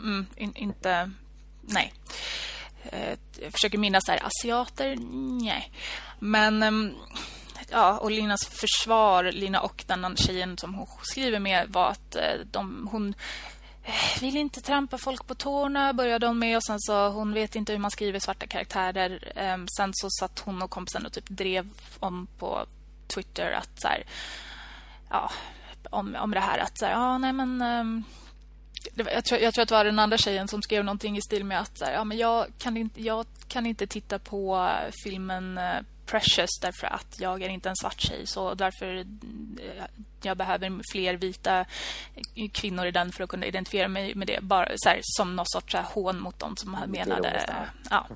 um, in, inte nej. Jag försöker minnas där asiater. Nej. Men ehm, ja, och Linas försvar, Lina och den andra tjejen som hon skriver med var att eh, de, hon eh, vill inte trampa folk på tårna började hon med och sen så hon vet inte hur man skriver svarta karaktärer. Ehm, sen så satt hon och kompisen och typ drev om på Twitter att så här, ja, om, om det här att så här, ja nej men ehm, var, jag, tror, jag tror att det var den andra tjejen som skrev någonting i stil med att så här, ja, men jag, kan inte, jag kan inte titta på filmen eh, Precious därför att jag är inte en svart tjej så därför eh, jag behöver fler vita kvinnor i den för att kunna identifiera mig med det. Bara så här, som någon sorts här, hån mot dem som menade... Ja.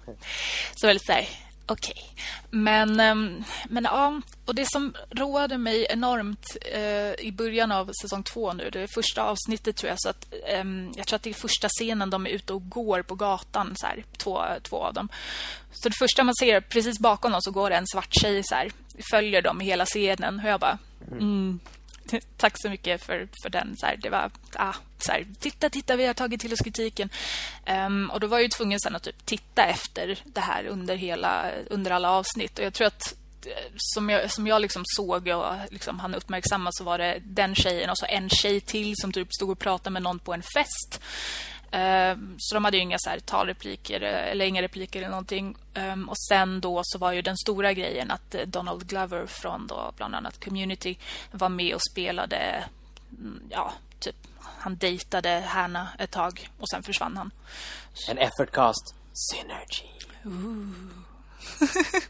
Så väldigt så här, okej. Okay. Men, ehm, men ja, och det som roade mig enormt eh, i början av säsong två nu, det är första avsnittet tror jag, så att eh, jag tror att det är första scenen de är ute och går på gatan, så här, två, två av dem. Så det första man ser, precis bakom dem så går en svart tjej så här, följer dem i hela scenen och jag bara, mm, tack så mycket för, för den. Så här, det var, ah, så här, titta, titta, vi har tagit till oss kritiken. Um, och då var jag ju tvungen sen att typ titta efter det här under, hela, under alla avsnitt. Och jag tror att eh, som jag, som jag liksom såg och liksom han uppmärksamma så var det den tjejen och så en tjej till som typ stod och pratade med någon på en fest. Ehm, så de hade ju inga så här talrepliker eller inga repliker eller någonting. Ehm, och sen då så var ju den stora grejen att eh, Donald Glover från då bland annat Community var med och spelade mm, ja, typ han dejtade Hanna ett tag och sen försvann han. En effortcast synergy.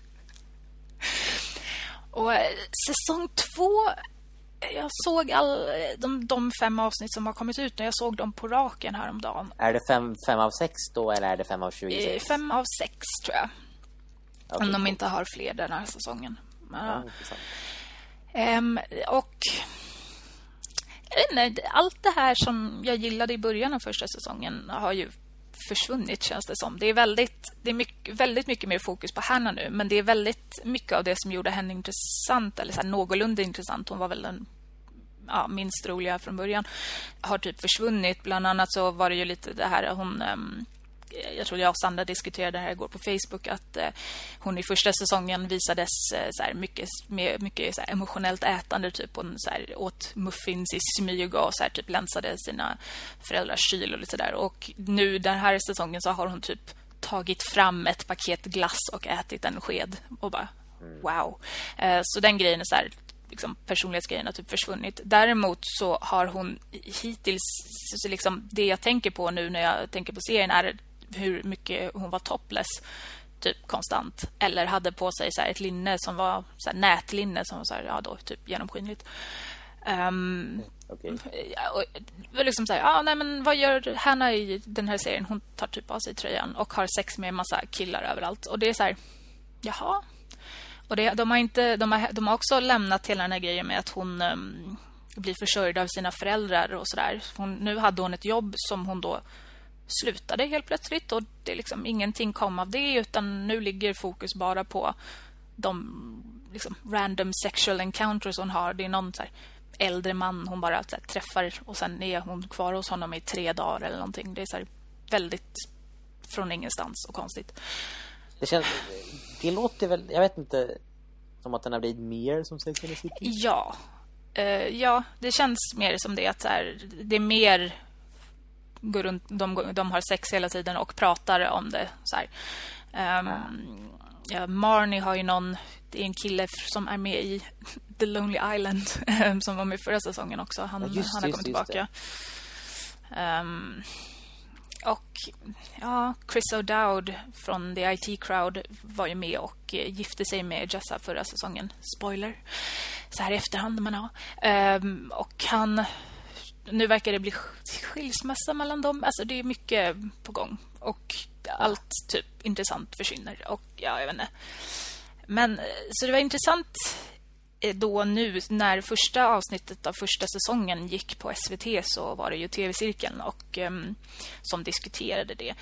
och eh, säsong två jag såg all, de, de fem avsnitt som har kommit ut när jag såg dem på raken häromdagen. Är det fem, fem av sex då eller är det fem av 26? Eh, fem av sex tror jag. Okay. Om de inte har fler den här säsongen. Ja, um, och inte, allt det här som jag gillade i början av första säsongen har ju försvunnit känns det som. Det är väldigt det är mycket, väldigt mycket mer fokus på Hanna nu, men det är väldigt mycket av det som gjorde henne intressant eller så här, någorlunda intressant. Hon var väl den ja, minst roliga från början har typ försvunnit. Bland annat så var det ju lite det här hon um, Eh, jag tror jag och Sandra diskuterade det här igår på Facebook att eh, hon i första säsongen visades eh, så här, mycket, mycket så här, emotionellt ätande typ hon så här, åt muffins i smyg och så här, typ länsade sina föräldrars kyl och lite där och nu den här säsongen så har hon typ tagit fram ett paket glass och ätit en sked och bara wow. Eh, så den grejen är så här liksom, personlighetsgrejen har typ försvunnit. Däremot så har hon hittills liksom, det jag tänker på nu när jag tänker på serien är hur mycket hon var topless typ konstant eller hade på sig så ett linne som var så här, nätlinne som var så här, ja då typ genomskinligt. Um, okay. och, liksom så här, ah, nej men vad gör Hanna i den här serien? Hon tar typ av sig tröjan och har sex med en massa killar överallt och det är så här jaha. Och det, de har inte de har, de har också lämnat hela den här grejen med att hon um, blir försörjd av sina föräldrar och så där. nu hade hon ett jobb som hon då slutade helt plötsligt och det liksom ingenting kom av det utan nu ligger fokus bara på de liksom, random sexual encounters hon har. Det är någon här, äldre man hon bara här, träffar och sen är hon kvar hos honom i tre dagar eller någonting. Det är så här, väldigt från ingenstans och konstigt. Det känns det låter väl jag vet inte som att den har blivit mer som Sex and the City. Ja. Uh, ja, det känns mer som det att här, det är mer går runt, de, de har sex hela tiden och pratar om det. Så um, ja, Marnie har ju någon... Det är en kille som är med i The Lonely Island ehm, som var med förra säsongen också. Han, ja, just, han har kommit tillbaka. Um, och ja, Chris O'Dowd från The IT Crowd var ju med och eh, gifte sig med Jessa förra säsongen. Spoiler. Så här i efterhand. Men ja. Um, och han nu verkar det bli skilsmässa mellan dem. Alltså det är mycket på gång. Och allt typ intressant försvinner. Och ja, jag vet inte. Men eh, så det var intressant eh, då nu när första avsnittet av första säsongen gick på SVT så var det ju tv-cirkeln och um, som diskuterade det.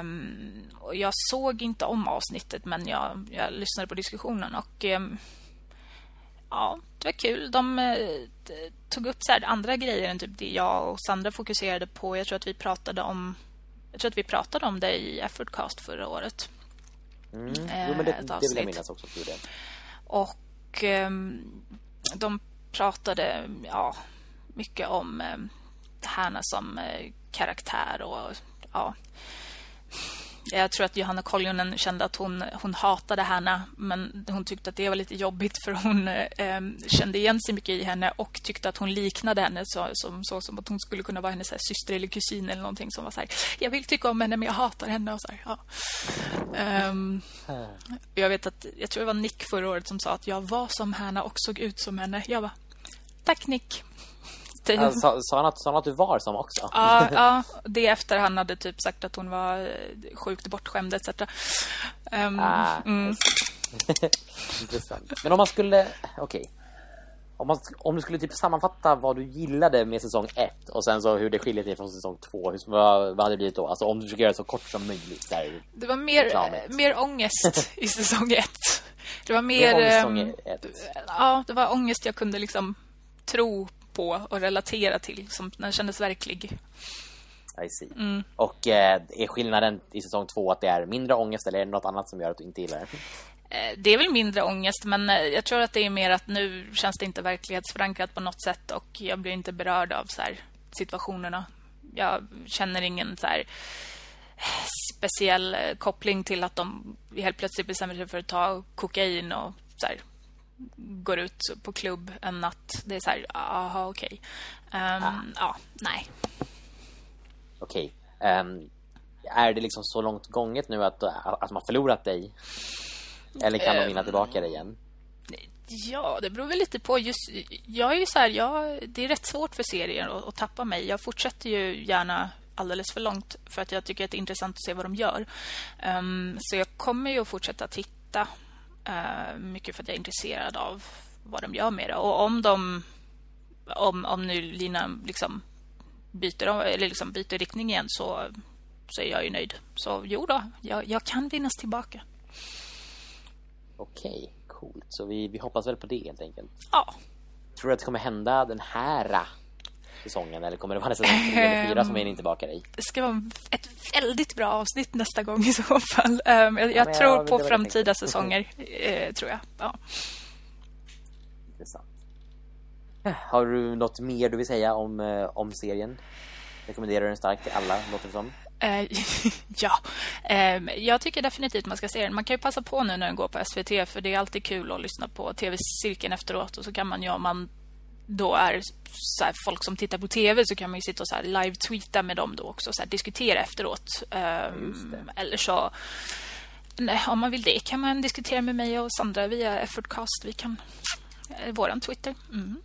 Um, och jag såg inte om avsnittet men jag, jag lyssnade på diskussionen och um, ja, det var kul. De eh, tog upp så andra grejer än typ det jag och Sandra fokuserade på. Jag tror att vi pratade om jag tror att vi pratade om det i Effortcast förra året. Mm. Eh, jo, men det, det vill jag minnas också. Det. Och eh, de pratade ja, mycket om eh, Hanna som karaktär och ja, jag tror att Johanna Koljonen kände att hon, hon hatade Hanna men hon tyckte att det var lite jobbigt för hon eh, kände igen sig mycket i henne och tyckte att hon liknade henne så, som, så som att hon skulle kunna vara hennes här, syster eller kusin eller någonting som var så här, jag vill tycka om henne men jag hatar henne och så här, ja. um, jag vet att jag tror det var Nick förra året som sa att jag var som Hanna och såg ut som henne. Jag var tack Nick. Typ. Sa, sa, han att, sa han att du var som också? Ja, ja, det efter han hade typ sagt att hon var eh, sjukt bortskämd etc. Um, ehm, ah, mm. Intressant. Men om man skulle, okej. Okay. Om, om du skulle typ sammanfatta vad du gillade med säsong 1 och sen så hur det skiljer sig från säsong 2, hur, vad, vad hade det blivit då? Alltså om du försöker göra det så kort som möjligt. Där, det var mer, mer ångest i säsong 1. Det var mer... Um, ja, det var ångest jag kunde liksom tro på och relatera till. Som den kändes verklig. I see. Mm. Och eh, är skillnaden i säsong 2 att det är mindre ångest eller är det något annat som gör att du inte gillar det? Eh, det är väl mindre ångest men eh, jag tror att det är mer att nu känns det inte verklighetsförankrat på något sätt och jag blir inte berörd av så här, situationerna. Jag känner ingen så här, speciell eh, koppling till att de helt plötsligt bestämmer sig för att ta kokain och så här, går ut på klubb en natt. Det är så här, aha, okej. Okay. Um, ehm, ah. Ja, nej. Okej. Okay. Um, ehm, är det liksom så långt gånget nu att, att man förlorat dig? Eller kan um, de vinna tillbaka det igen? Ja, det beror väl lite på. Just, jag är ju så här, jag, det är rätt svårt för serier att, att tappa mig. Jag fortsätter ju gärna alldeles för långt för att jag tycker att det är intressant att se vad de gör. Um, så jag kommer ju att fortsätta titta uh, mycket för att jag är intresserad av vad de gör med det. Och om de om, om nu Lina liksom byter, eller liksom byter riktning igen så, så är jag ju nöjd. Så jo då, jag, jag kan vinnas tillbaka. Okej, coolt. Så vi, vi hoppas väl på det helt enkelt. Ja. Tror du att det kommer hända den här säsongen eller kommer det vara säsong 3 eller 4 som vi inte bakar i? Det ska vara ett väldigt bra avsnitt nästa gång i så fall. Um, jag, jag ja, tror jag, på framtida säsonger, uh, tror jag. Ja. Intressant. Har du något mer du vill säga om, uh, om serien? Rekommenderar den starkt till alla, låter det som? Uh, ja, um, jag tycker definitivt man ska se den. Man kan ju passa på nu när den går på SVT för det är alltid kul att lyssna på tv-cirkeln efteråt och så kan man ju om man då är här, folk som tittar på tv så kan man ju sitta och så live-tweeta med dem då också så här, diskutera efteråt. Um, eller så nej, om man vill det kan man diskutera med mig och Sandra via Effortcast. Vi kan eh, våran Twitter. Mm.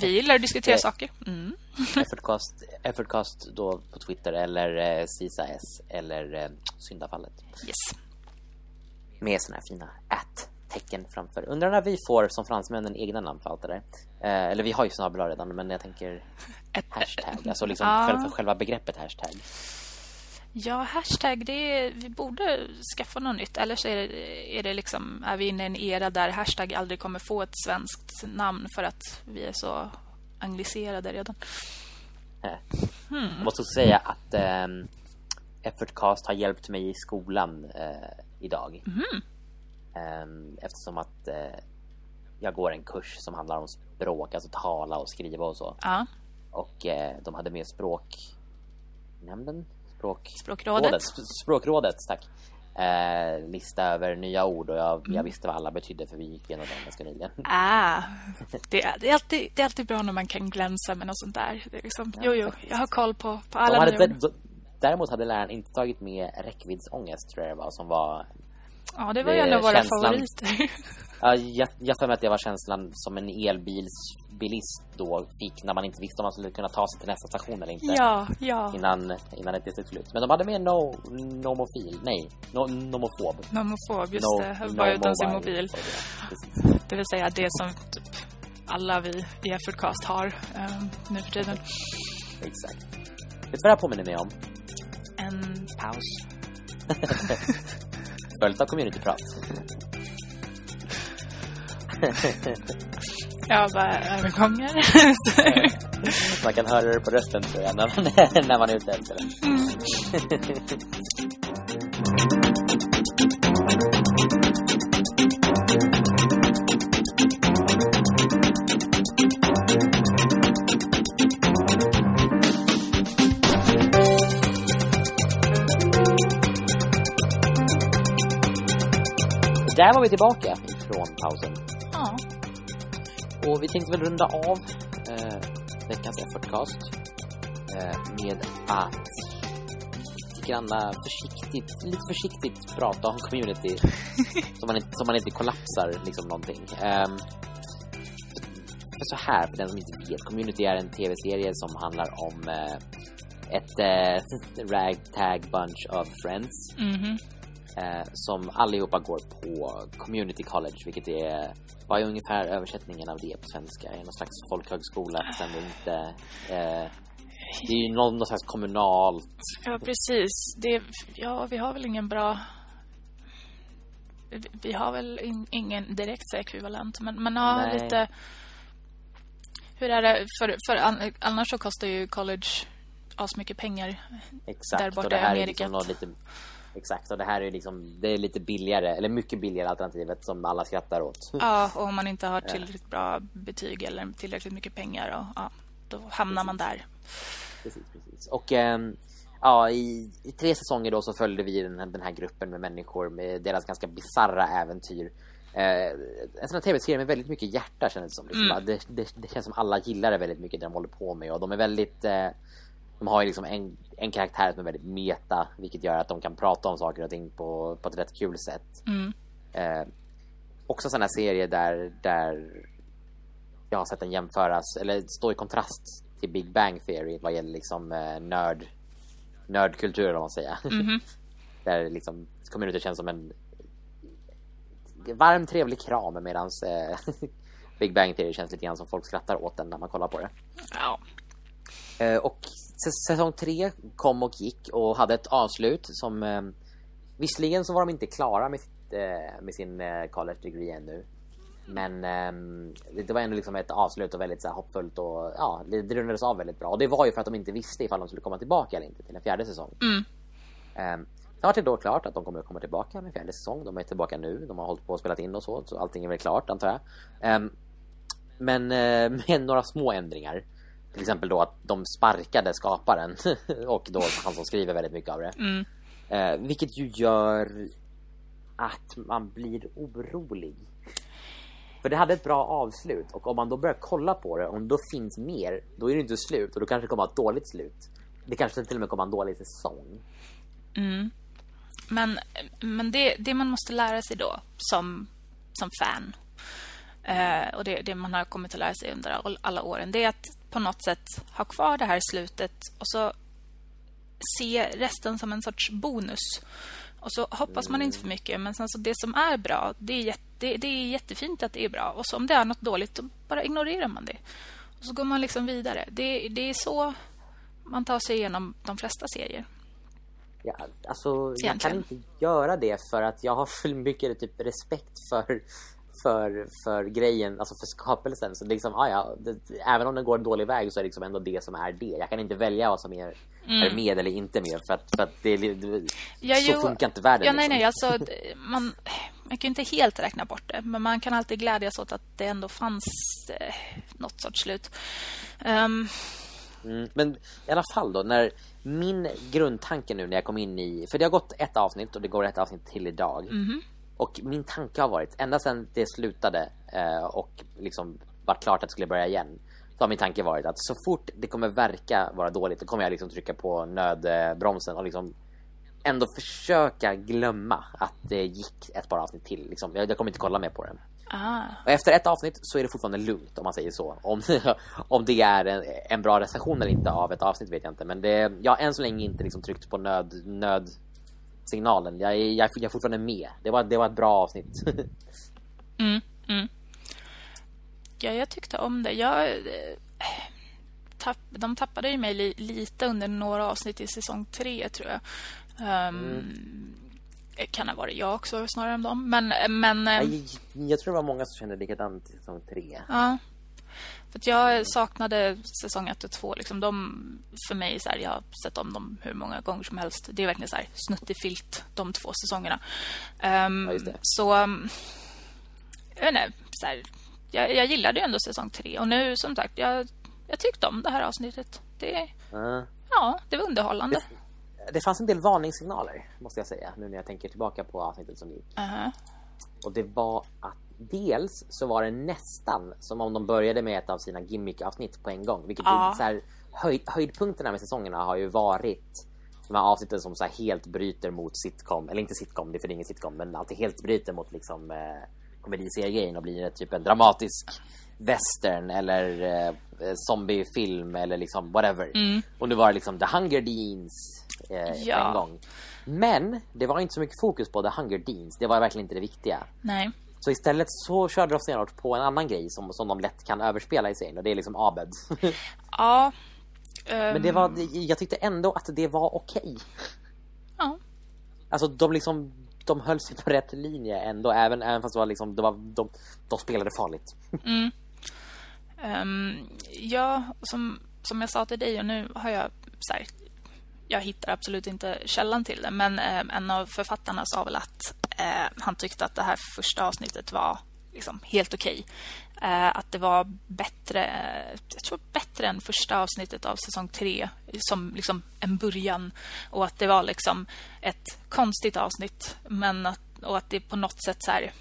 Vi gillar att diskutera saker. Mm. Effortcast, Effortcast då på Twitter eller eh, CISAS eller eh, Syndafallet. Yes. Med såna här fina at tecken framför. Undrar när vi får som fransmännen egna namn för allt det där. Eh, eller vi har ju snabel redan men jag tänker hashtag, alltså liksom ja. själva, själva begreppet hashtag. Ja, hashtag, det är, vi borde skaffa något nytt. Eller så är det, är det liksom, är vi inne i en era där hashtag aldrig kommer få ett svenskt namn för att vi är så angliserade redan. Hmm. Jag måste också säga att eh, Effortcast har hjälpt mig i skolan eh, idag. Mm. Ehm, eftersom att eh, jag går en kurs som handlar om språk, alltså tala och skriva och så. Ja. Och eh, de hade med språknämnden, språk... språkrådet. Språkrådet, tack. Eh, lista över nya ord och jag, mm. jag, visste vad alla betydde för vi gick igenom dem ganska nyligen. Ah, det, är, det, är alltid, det är alltid bra när man kan glänsa med något sånt där. Det är liksom, ja, jo, jo, jag har koll på, på alla de hade, ord. Däremot hade läraren inte tagit med räckviddsångest tror jag det var som var Ja, det var ju en av våra känslan, favoriter. ja, jag, jag för mig att det var känslan som en elbilsbilist då fick när man inte visste om man skulle kunna ta sig till nästa station eller inte. Ja, ja. Innan, innan det tog slut. Men de hade med no, nomofil, nej, no, nomofob. Nomofob, just no, det. Var utan sin mobil. Det vill säga det som typ alla vi i Effortcast har um, nu för tiden. Exakt. Vet du vad det här påminner mig om? En paus. följt av communityprat. Ja, bara övergångar. man kan höra det på rösten tror jag när man, när man är ute efter det. Mm. Där var vi tillbaka från pausen. Ja. Och vi tänkte väl runda av eh, veckans effortcast eh, med att lite grann försiktigt, lite försiktigt prata om community så, man inte, så man inte kollapsar liksom någonting. Eh, så här för den som inte vet. Community är en tv-serie som handlar om eh, ett eh, ragtag bunch of friends. Mhm. Eh, som allihopa går på community college, vilket är vad är ungefär översättningen av det på svenska? Är någon slags folkhögskola fast ändå inte eh, det är ju någon, någon slags kommunalt Ja, precis. Det, ja, vi har väl ingen bra... vi- har väl in, ingen direkt ekvivalent, men man har Nej. lite... Hur är det? För, för an, annars så kostar ju college mycket pengar. Exakt. Där borta och det i här är liksom lite Exakt, och det här är liksom det är lite billigare eller mycket billigare alternativet som alla skrattar åt. Ja, och om man inte har tillräckligt bra betyg eller tillräckligt mycket pengar, och, ja, då hamnar man där. Precis, precis. Och ehm, ja, i, i tre säsonger då så följde vi den här, den här gruppen med människor med deras ganska bizarra äventyr. Eh, en sån här tv-serie med väldigt mycket hjärta känns det som. Liksom. Det, det, det känns som alla gillar det väldigt mycket det de håller på med och de är väldigt eh, de har ju liksom en, en karaktär som är väldigt meta vilket gör att de kan prata om saker och ting på, på ett rätt kul sätt. Mm. Eh, också sådana serier där, där jag har sett den jämföras eller stå i kontrast till Big Bang Theory vad gäller liksom eh, nörd nördkultur eller vad man säger. Mhm. där liksom community känns som en varm trevlig kram medan eh, Big Bang Theory känns lite grann som folk skrattar åt den när man kollar på det. Ja. Eh, och säsong tre kom och gick och hade ett avslut som eh, visserligen så var de inte klara med, sitt, eh, med sin eh, college degree ännu. Men ehm, det var ändå liksom ett avslut och väldigt så här, hoppfullt och ja, det, rundades av väldigt bra. Och det var ju för att de inte visste ifall de skulle komma tillbaka eller inte till en fjärde säsong. Mm. Ehm, Snart är det då klart att de kommer att komma tillbaka med fjärde säsong. De är tillbaka nu. De har hållit på och spelat in och så. Så allting är väl klart antar jag. Ehm, men eh, med några små ändringar. Till exempel då att de sparkade skaparen. och då han som skriver väldigt mycket av det. Mm. Eh, vilket ju gör att man blir orolig. För det hade ett bra avslut och om man då börjar kolla på det, om då finns mer, då är det inte slut och då kanske det kommer att ett dåligt slut. Det kanske till och med kommer att en dålig säsong. Mm. Men, men det, det man måste lära sig då som, som fan eh, och det, det man har kommit att lära sig under all- alla åren det är att på något sätt ha kvar det här slutet och så se resten som en sorts bonus. Och så hoppas man inte för mycket men sen så det som är bra det är, jätte, det är jättefint att det är bra och så om det är något dåligt då bara ignorerar man det. Och så går man liksom vidare. Det, det är så man tar sig igenom de flesta serier. Ja, alltså, jag kan Egentligen. inte göra det för att jag har för mycket typ respekt för för, för grejen, alltså för skapelsen. Så liksom, ah, ja, det, även om den går en dålig väg så är det liksom ändå det som är det. Jag kan inte välja vad som är, är med eller inte med för att, för att det, det, Ja, så jo. funkar inte världen. Ja, nej, liksom. nej. Alltså, man, man kan ju inte helt räkna bort det. Men man kan alltid glädjas åt att det ändå fanns eh, något sorts slut. Ehm, Mm, men i alla fall då, när min grundtanke nu när jag kom in i... För det har gått ett avsnitt och det går ett avsnitt till idag. Och min tanke har varit, ända sedan det slutade eh, och liksom var klart att det skulle börja igen. Så har min tanke varit att så fort det kommer verka vara dåligt, då kommer jag liksom trycka på nödbromsen och liksom ändå försöka glömma att det gick ett par avsnitt till. Liksom. Jag, jag kommer inte kolla mer på det. ah, Och efter ett avsnitt så är det fortfarande lugnt om man säger så. Om, om det är en, en bra recension eller inte av ett avsnitt vet jag inte. Men det, jag har än så länge inte liksom tryckt på nöd, nödsignalen. Jag, jag, jag är fortfarande med. Det var, det var ett bra avsnitt. mm, mm. Ja, jag tyckte om det. Jag, eh, tapp, de tappade ju mig li, lite under några avsnitt i säsong tre, tror jag. Um, Kan ha varit jag också, snarare än dem. Men, men eh, jag, jag tror det var många som kände likadant i säsong tre. Ja. För jag saknade säsong 1 och 2. Liksom de, för mig, så här, jag har sett om dem hur många gånger som helst. Det är verkligen så här, snuttefilt, de två säsongerna. Ehm, Ja, det. så, um, jag vet inte, så här, jag, jag gillade ju ändå säsong 3. Och nu, som sagt, jag, jag tyckte om det här avsnittet. Det, Ja. ja, det var underhållande. Det fanns en del varningssignaler, måste jag säga, nu när jag tänker tillbaka på avsnittet som gick. Aha. Och det var att dels så var det nästan som om de började med ett av sina gimmick-avsnitt på en gång. Vilket Ja. så här, höjd, höjdpunkterna med säsongerna har ju varit de här avsnitten som så helt bryter mot sitcom. Eller inte sitcom, det är för det är ingen sitcom. Men alltid helt bryter mot liksom eh, komediseriegrejen och blir typ en dramatisk western eller eh, zombiefilm eller liksom whatever. Mm. Och nu var det liksom The Hunger Deans eh, Ja. en gång. Men det var inte så mycket fokus på The Hunger Deans. Det var verkligen inte det viktiga. Nej. Så istället så körde de stenhårt på en annan grej som, som de lätt kan överspela i serien och det är liksom Abed. Ja. Men det var, jag tyckte ändå att det var okej. Ja. Alltså de liksom de höll sig på rätt linje ändå även, även fast det var liksom det var, de, de spelade farligt. Ehm, ja, som, som jag sa till dig och nu har jag så här, jag hittar absolut inte källan till det, men eh, en av författarna sa väl att eh, han tyckte att det här första avsnittet var liksom helt okej. Eh, att det var bättre, jag tror bättre än första avsnittet av säsong tre som liksom en början och att det var liksom ett konstigt avsnitt, men att, och att det på något sätt så här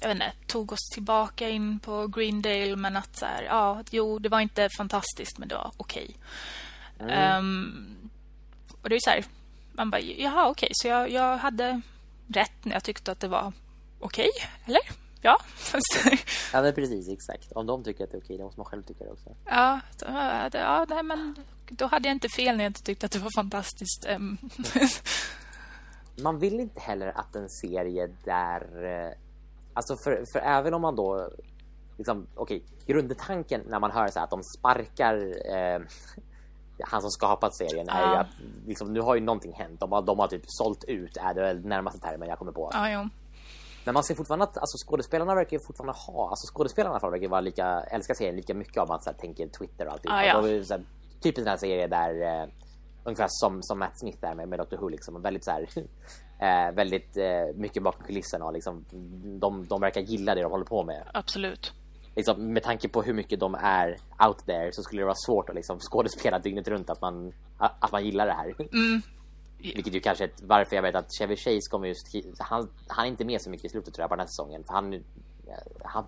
jag vet inte, tog oss tillbaka in på Greendale men att så här, ja, jo, det var inte fantastiskt men det var okej. Ehm, och det är så här, man bara, jaha okej, så jag, jag hade rätt när jag tyckte att det var okej, eller? Ja. Ja men precis, exakt. Om de tycker att det är okej, då måste man själv tycka det också. ja, då, ja, nej, men då hade jag inte fel när jag inte tyckte att det var fantastiskt. Ehm, Man vill inte heller att en serie där eh, Alltså för, för även om man då liksom, okej, grundtanken när man hör så att de sparkar eh, han som skapat serien är ju Ja. att liksom, nu har ju någonting hänt. De har, de har typ sålt ut är det väl närmaste termen jag kommer på. ja, jo. Men man ser fortfarande att alltså, skådespelarna verkar ju fortfarande ha, alltså skådespelarna i alla fall verkar vara lika, älskar serien lika mycket om man så här, tänker Twitter och allting. Ah, ja. De är ju så här, typ en sån här serie där eh, ungefär som, som Matt Smith är med, med Doctor Who liksom. Väldigt så här, eh, väldigt eh, mycket bakom kulisserna och liksom de, de verkar gilla det de håller på med. Absolut. Liksom, med tanke på hur mycket de är out there så skulle det vara svårt att liksom skådespela dygnet runt att man, att man gillar det här. Mm. Vilket ju kanske är ett- varför jag vet att Chevy Chase kommer just han, han är inte med så mycket i slutet tror jag på den här säsongen för han, han,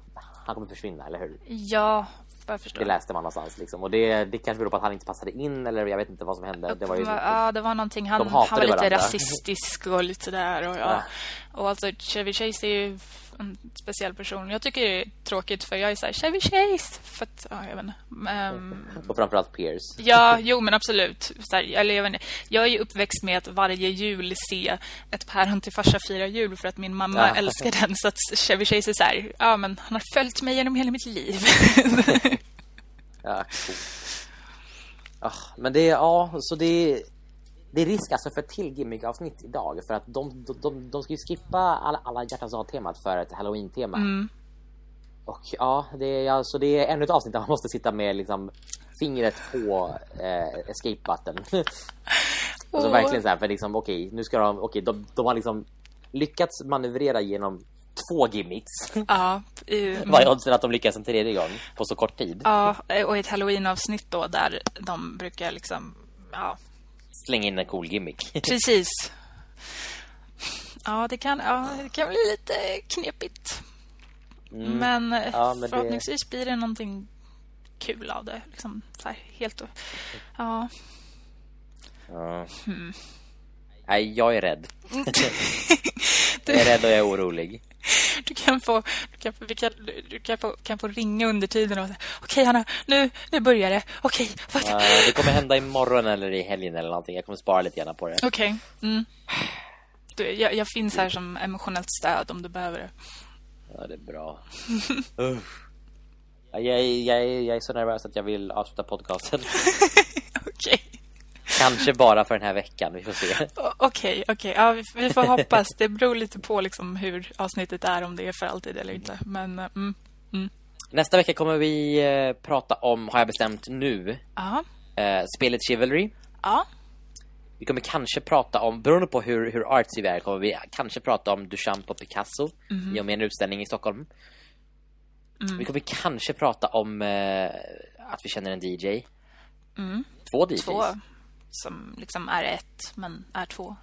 han kommer försvinna, eller hur? Ja, jag förstår. Det läste man någonstans liksom. Och det, det kanske beror på att han inte passade in eller jag vet inte vad som hände. Det var ju Ja, det var någonting. Han, han var lite varandra. rasistisk och lite sådär. Och, ja. och alltså, Chevy Chase är ju en speciell person. Jag tycker det är tråkigt för jag är såhär, Chevy Chase! För att, ja, jag vet inte. Ehm, och framförallt Pierce. ja, jo men absolut. Så här, eller jag, vet inte. jag är ju uppväxt med att varje jul se ett päron till farsa fira jul för att min mamma Ja. älskar den. Så att Chevy Chase är så här, ja men han har följt mig genom hela mitt liv. Ja, cool. Ah, men det är, ja, så det är, det är risk alltså för ett till gimmick-avsnitt idag för att de, de, de, de ska ju skippa alla, alla hjärtans dag-temat för ett halloween-tema. Och ja, det är, ja, så det är ännu ett avsnitt där man måste sitta med liksom fingret på eh, escape button. alltså Åh. verkligen så här, för liksom okej, nu ska de, okej, de, de har liksom lyckats manövrera genom två gimmicks. ja, eh, Vad är oddsen att de lyckas en tredje gång på så kort tid? Ja, och ett halloween-avsnitt då där de brukar liksom... Ja, Släng in en cool gimmick. precis. Ja, det kan, ja, det kan bli lite knepigt. Men, Mm. Ja, men det- förhoppningsvis blir det någonting kul av det. Liksom, så här, helt och... Ja. Ja. Hmm. Nej, jag är rädd. jag är rädd och jag är orolig. Du kan få, du kan, få- vi kan, du kan, få, kan få ringa under tiden och säga Okej Hanna, nu, nu börjar det. Okej, vad... Ja, det kommer hända imorgon eller i helgen eller någonting. Jag kommer spara lite grann på det. Okej. Mm. Du, jag, jag finns här som emotionellt stöd om du behöver det. Ja, det är bra. Ja, Jag är, jag, är, jag är så nervös att jag vill avsluta podcasten. Okej. Kanske bara för den här veckan, vi får se. Okej, okej. Ja, vi, får hoppas. Det beror lite på liksom hur avsnittet är, om det är för alltid eller inte. Men, eh, mm. Mm. Nästa vecka kommer vi eh, prata om, har jag bestämt nu, Ja. eh, spelet Chivalry. Ja. Vi kommer kanske prata om, beroende på hur, hur artsy vi är, kommer vi kanske prata om Duchamp och Picasso i och med en utställning i Stockholm. Vi kommer kanske prata om eh, att vi känner en DJ. Två DJs. Två som liksom är ett, men är två.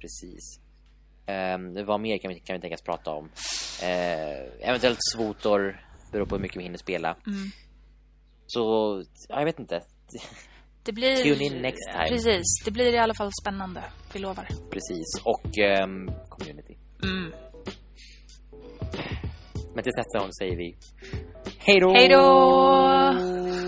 Precis. Um, vad mer kan vi, kan vi tänkas prata om? Eh, eventuellt svotor, beror på hur mycket vi hinner spela. Så, ja, jag vet inte. Det blir... Tune in next time. Precis. Det blir i alla fall spännande. Vi lovar. Precis. Och ehm, community. Mm. Men tills nästa gång säger vi hej då! Hej då!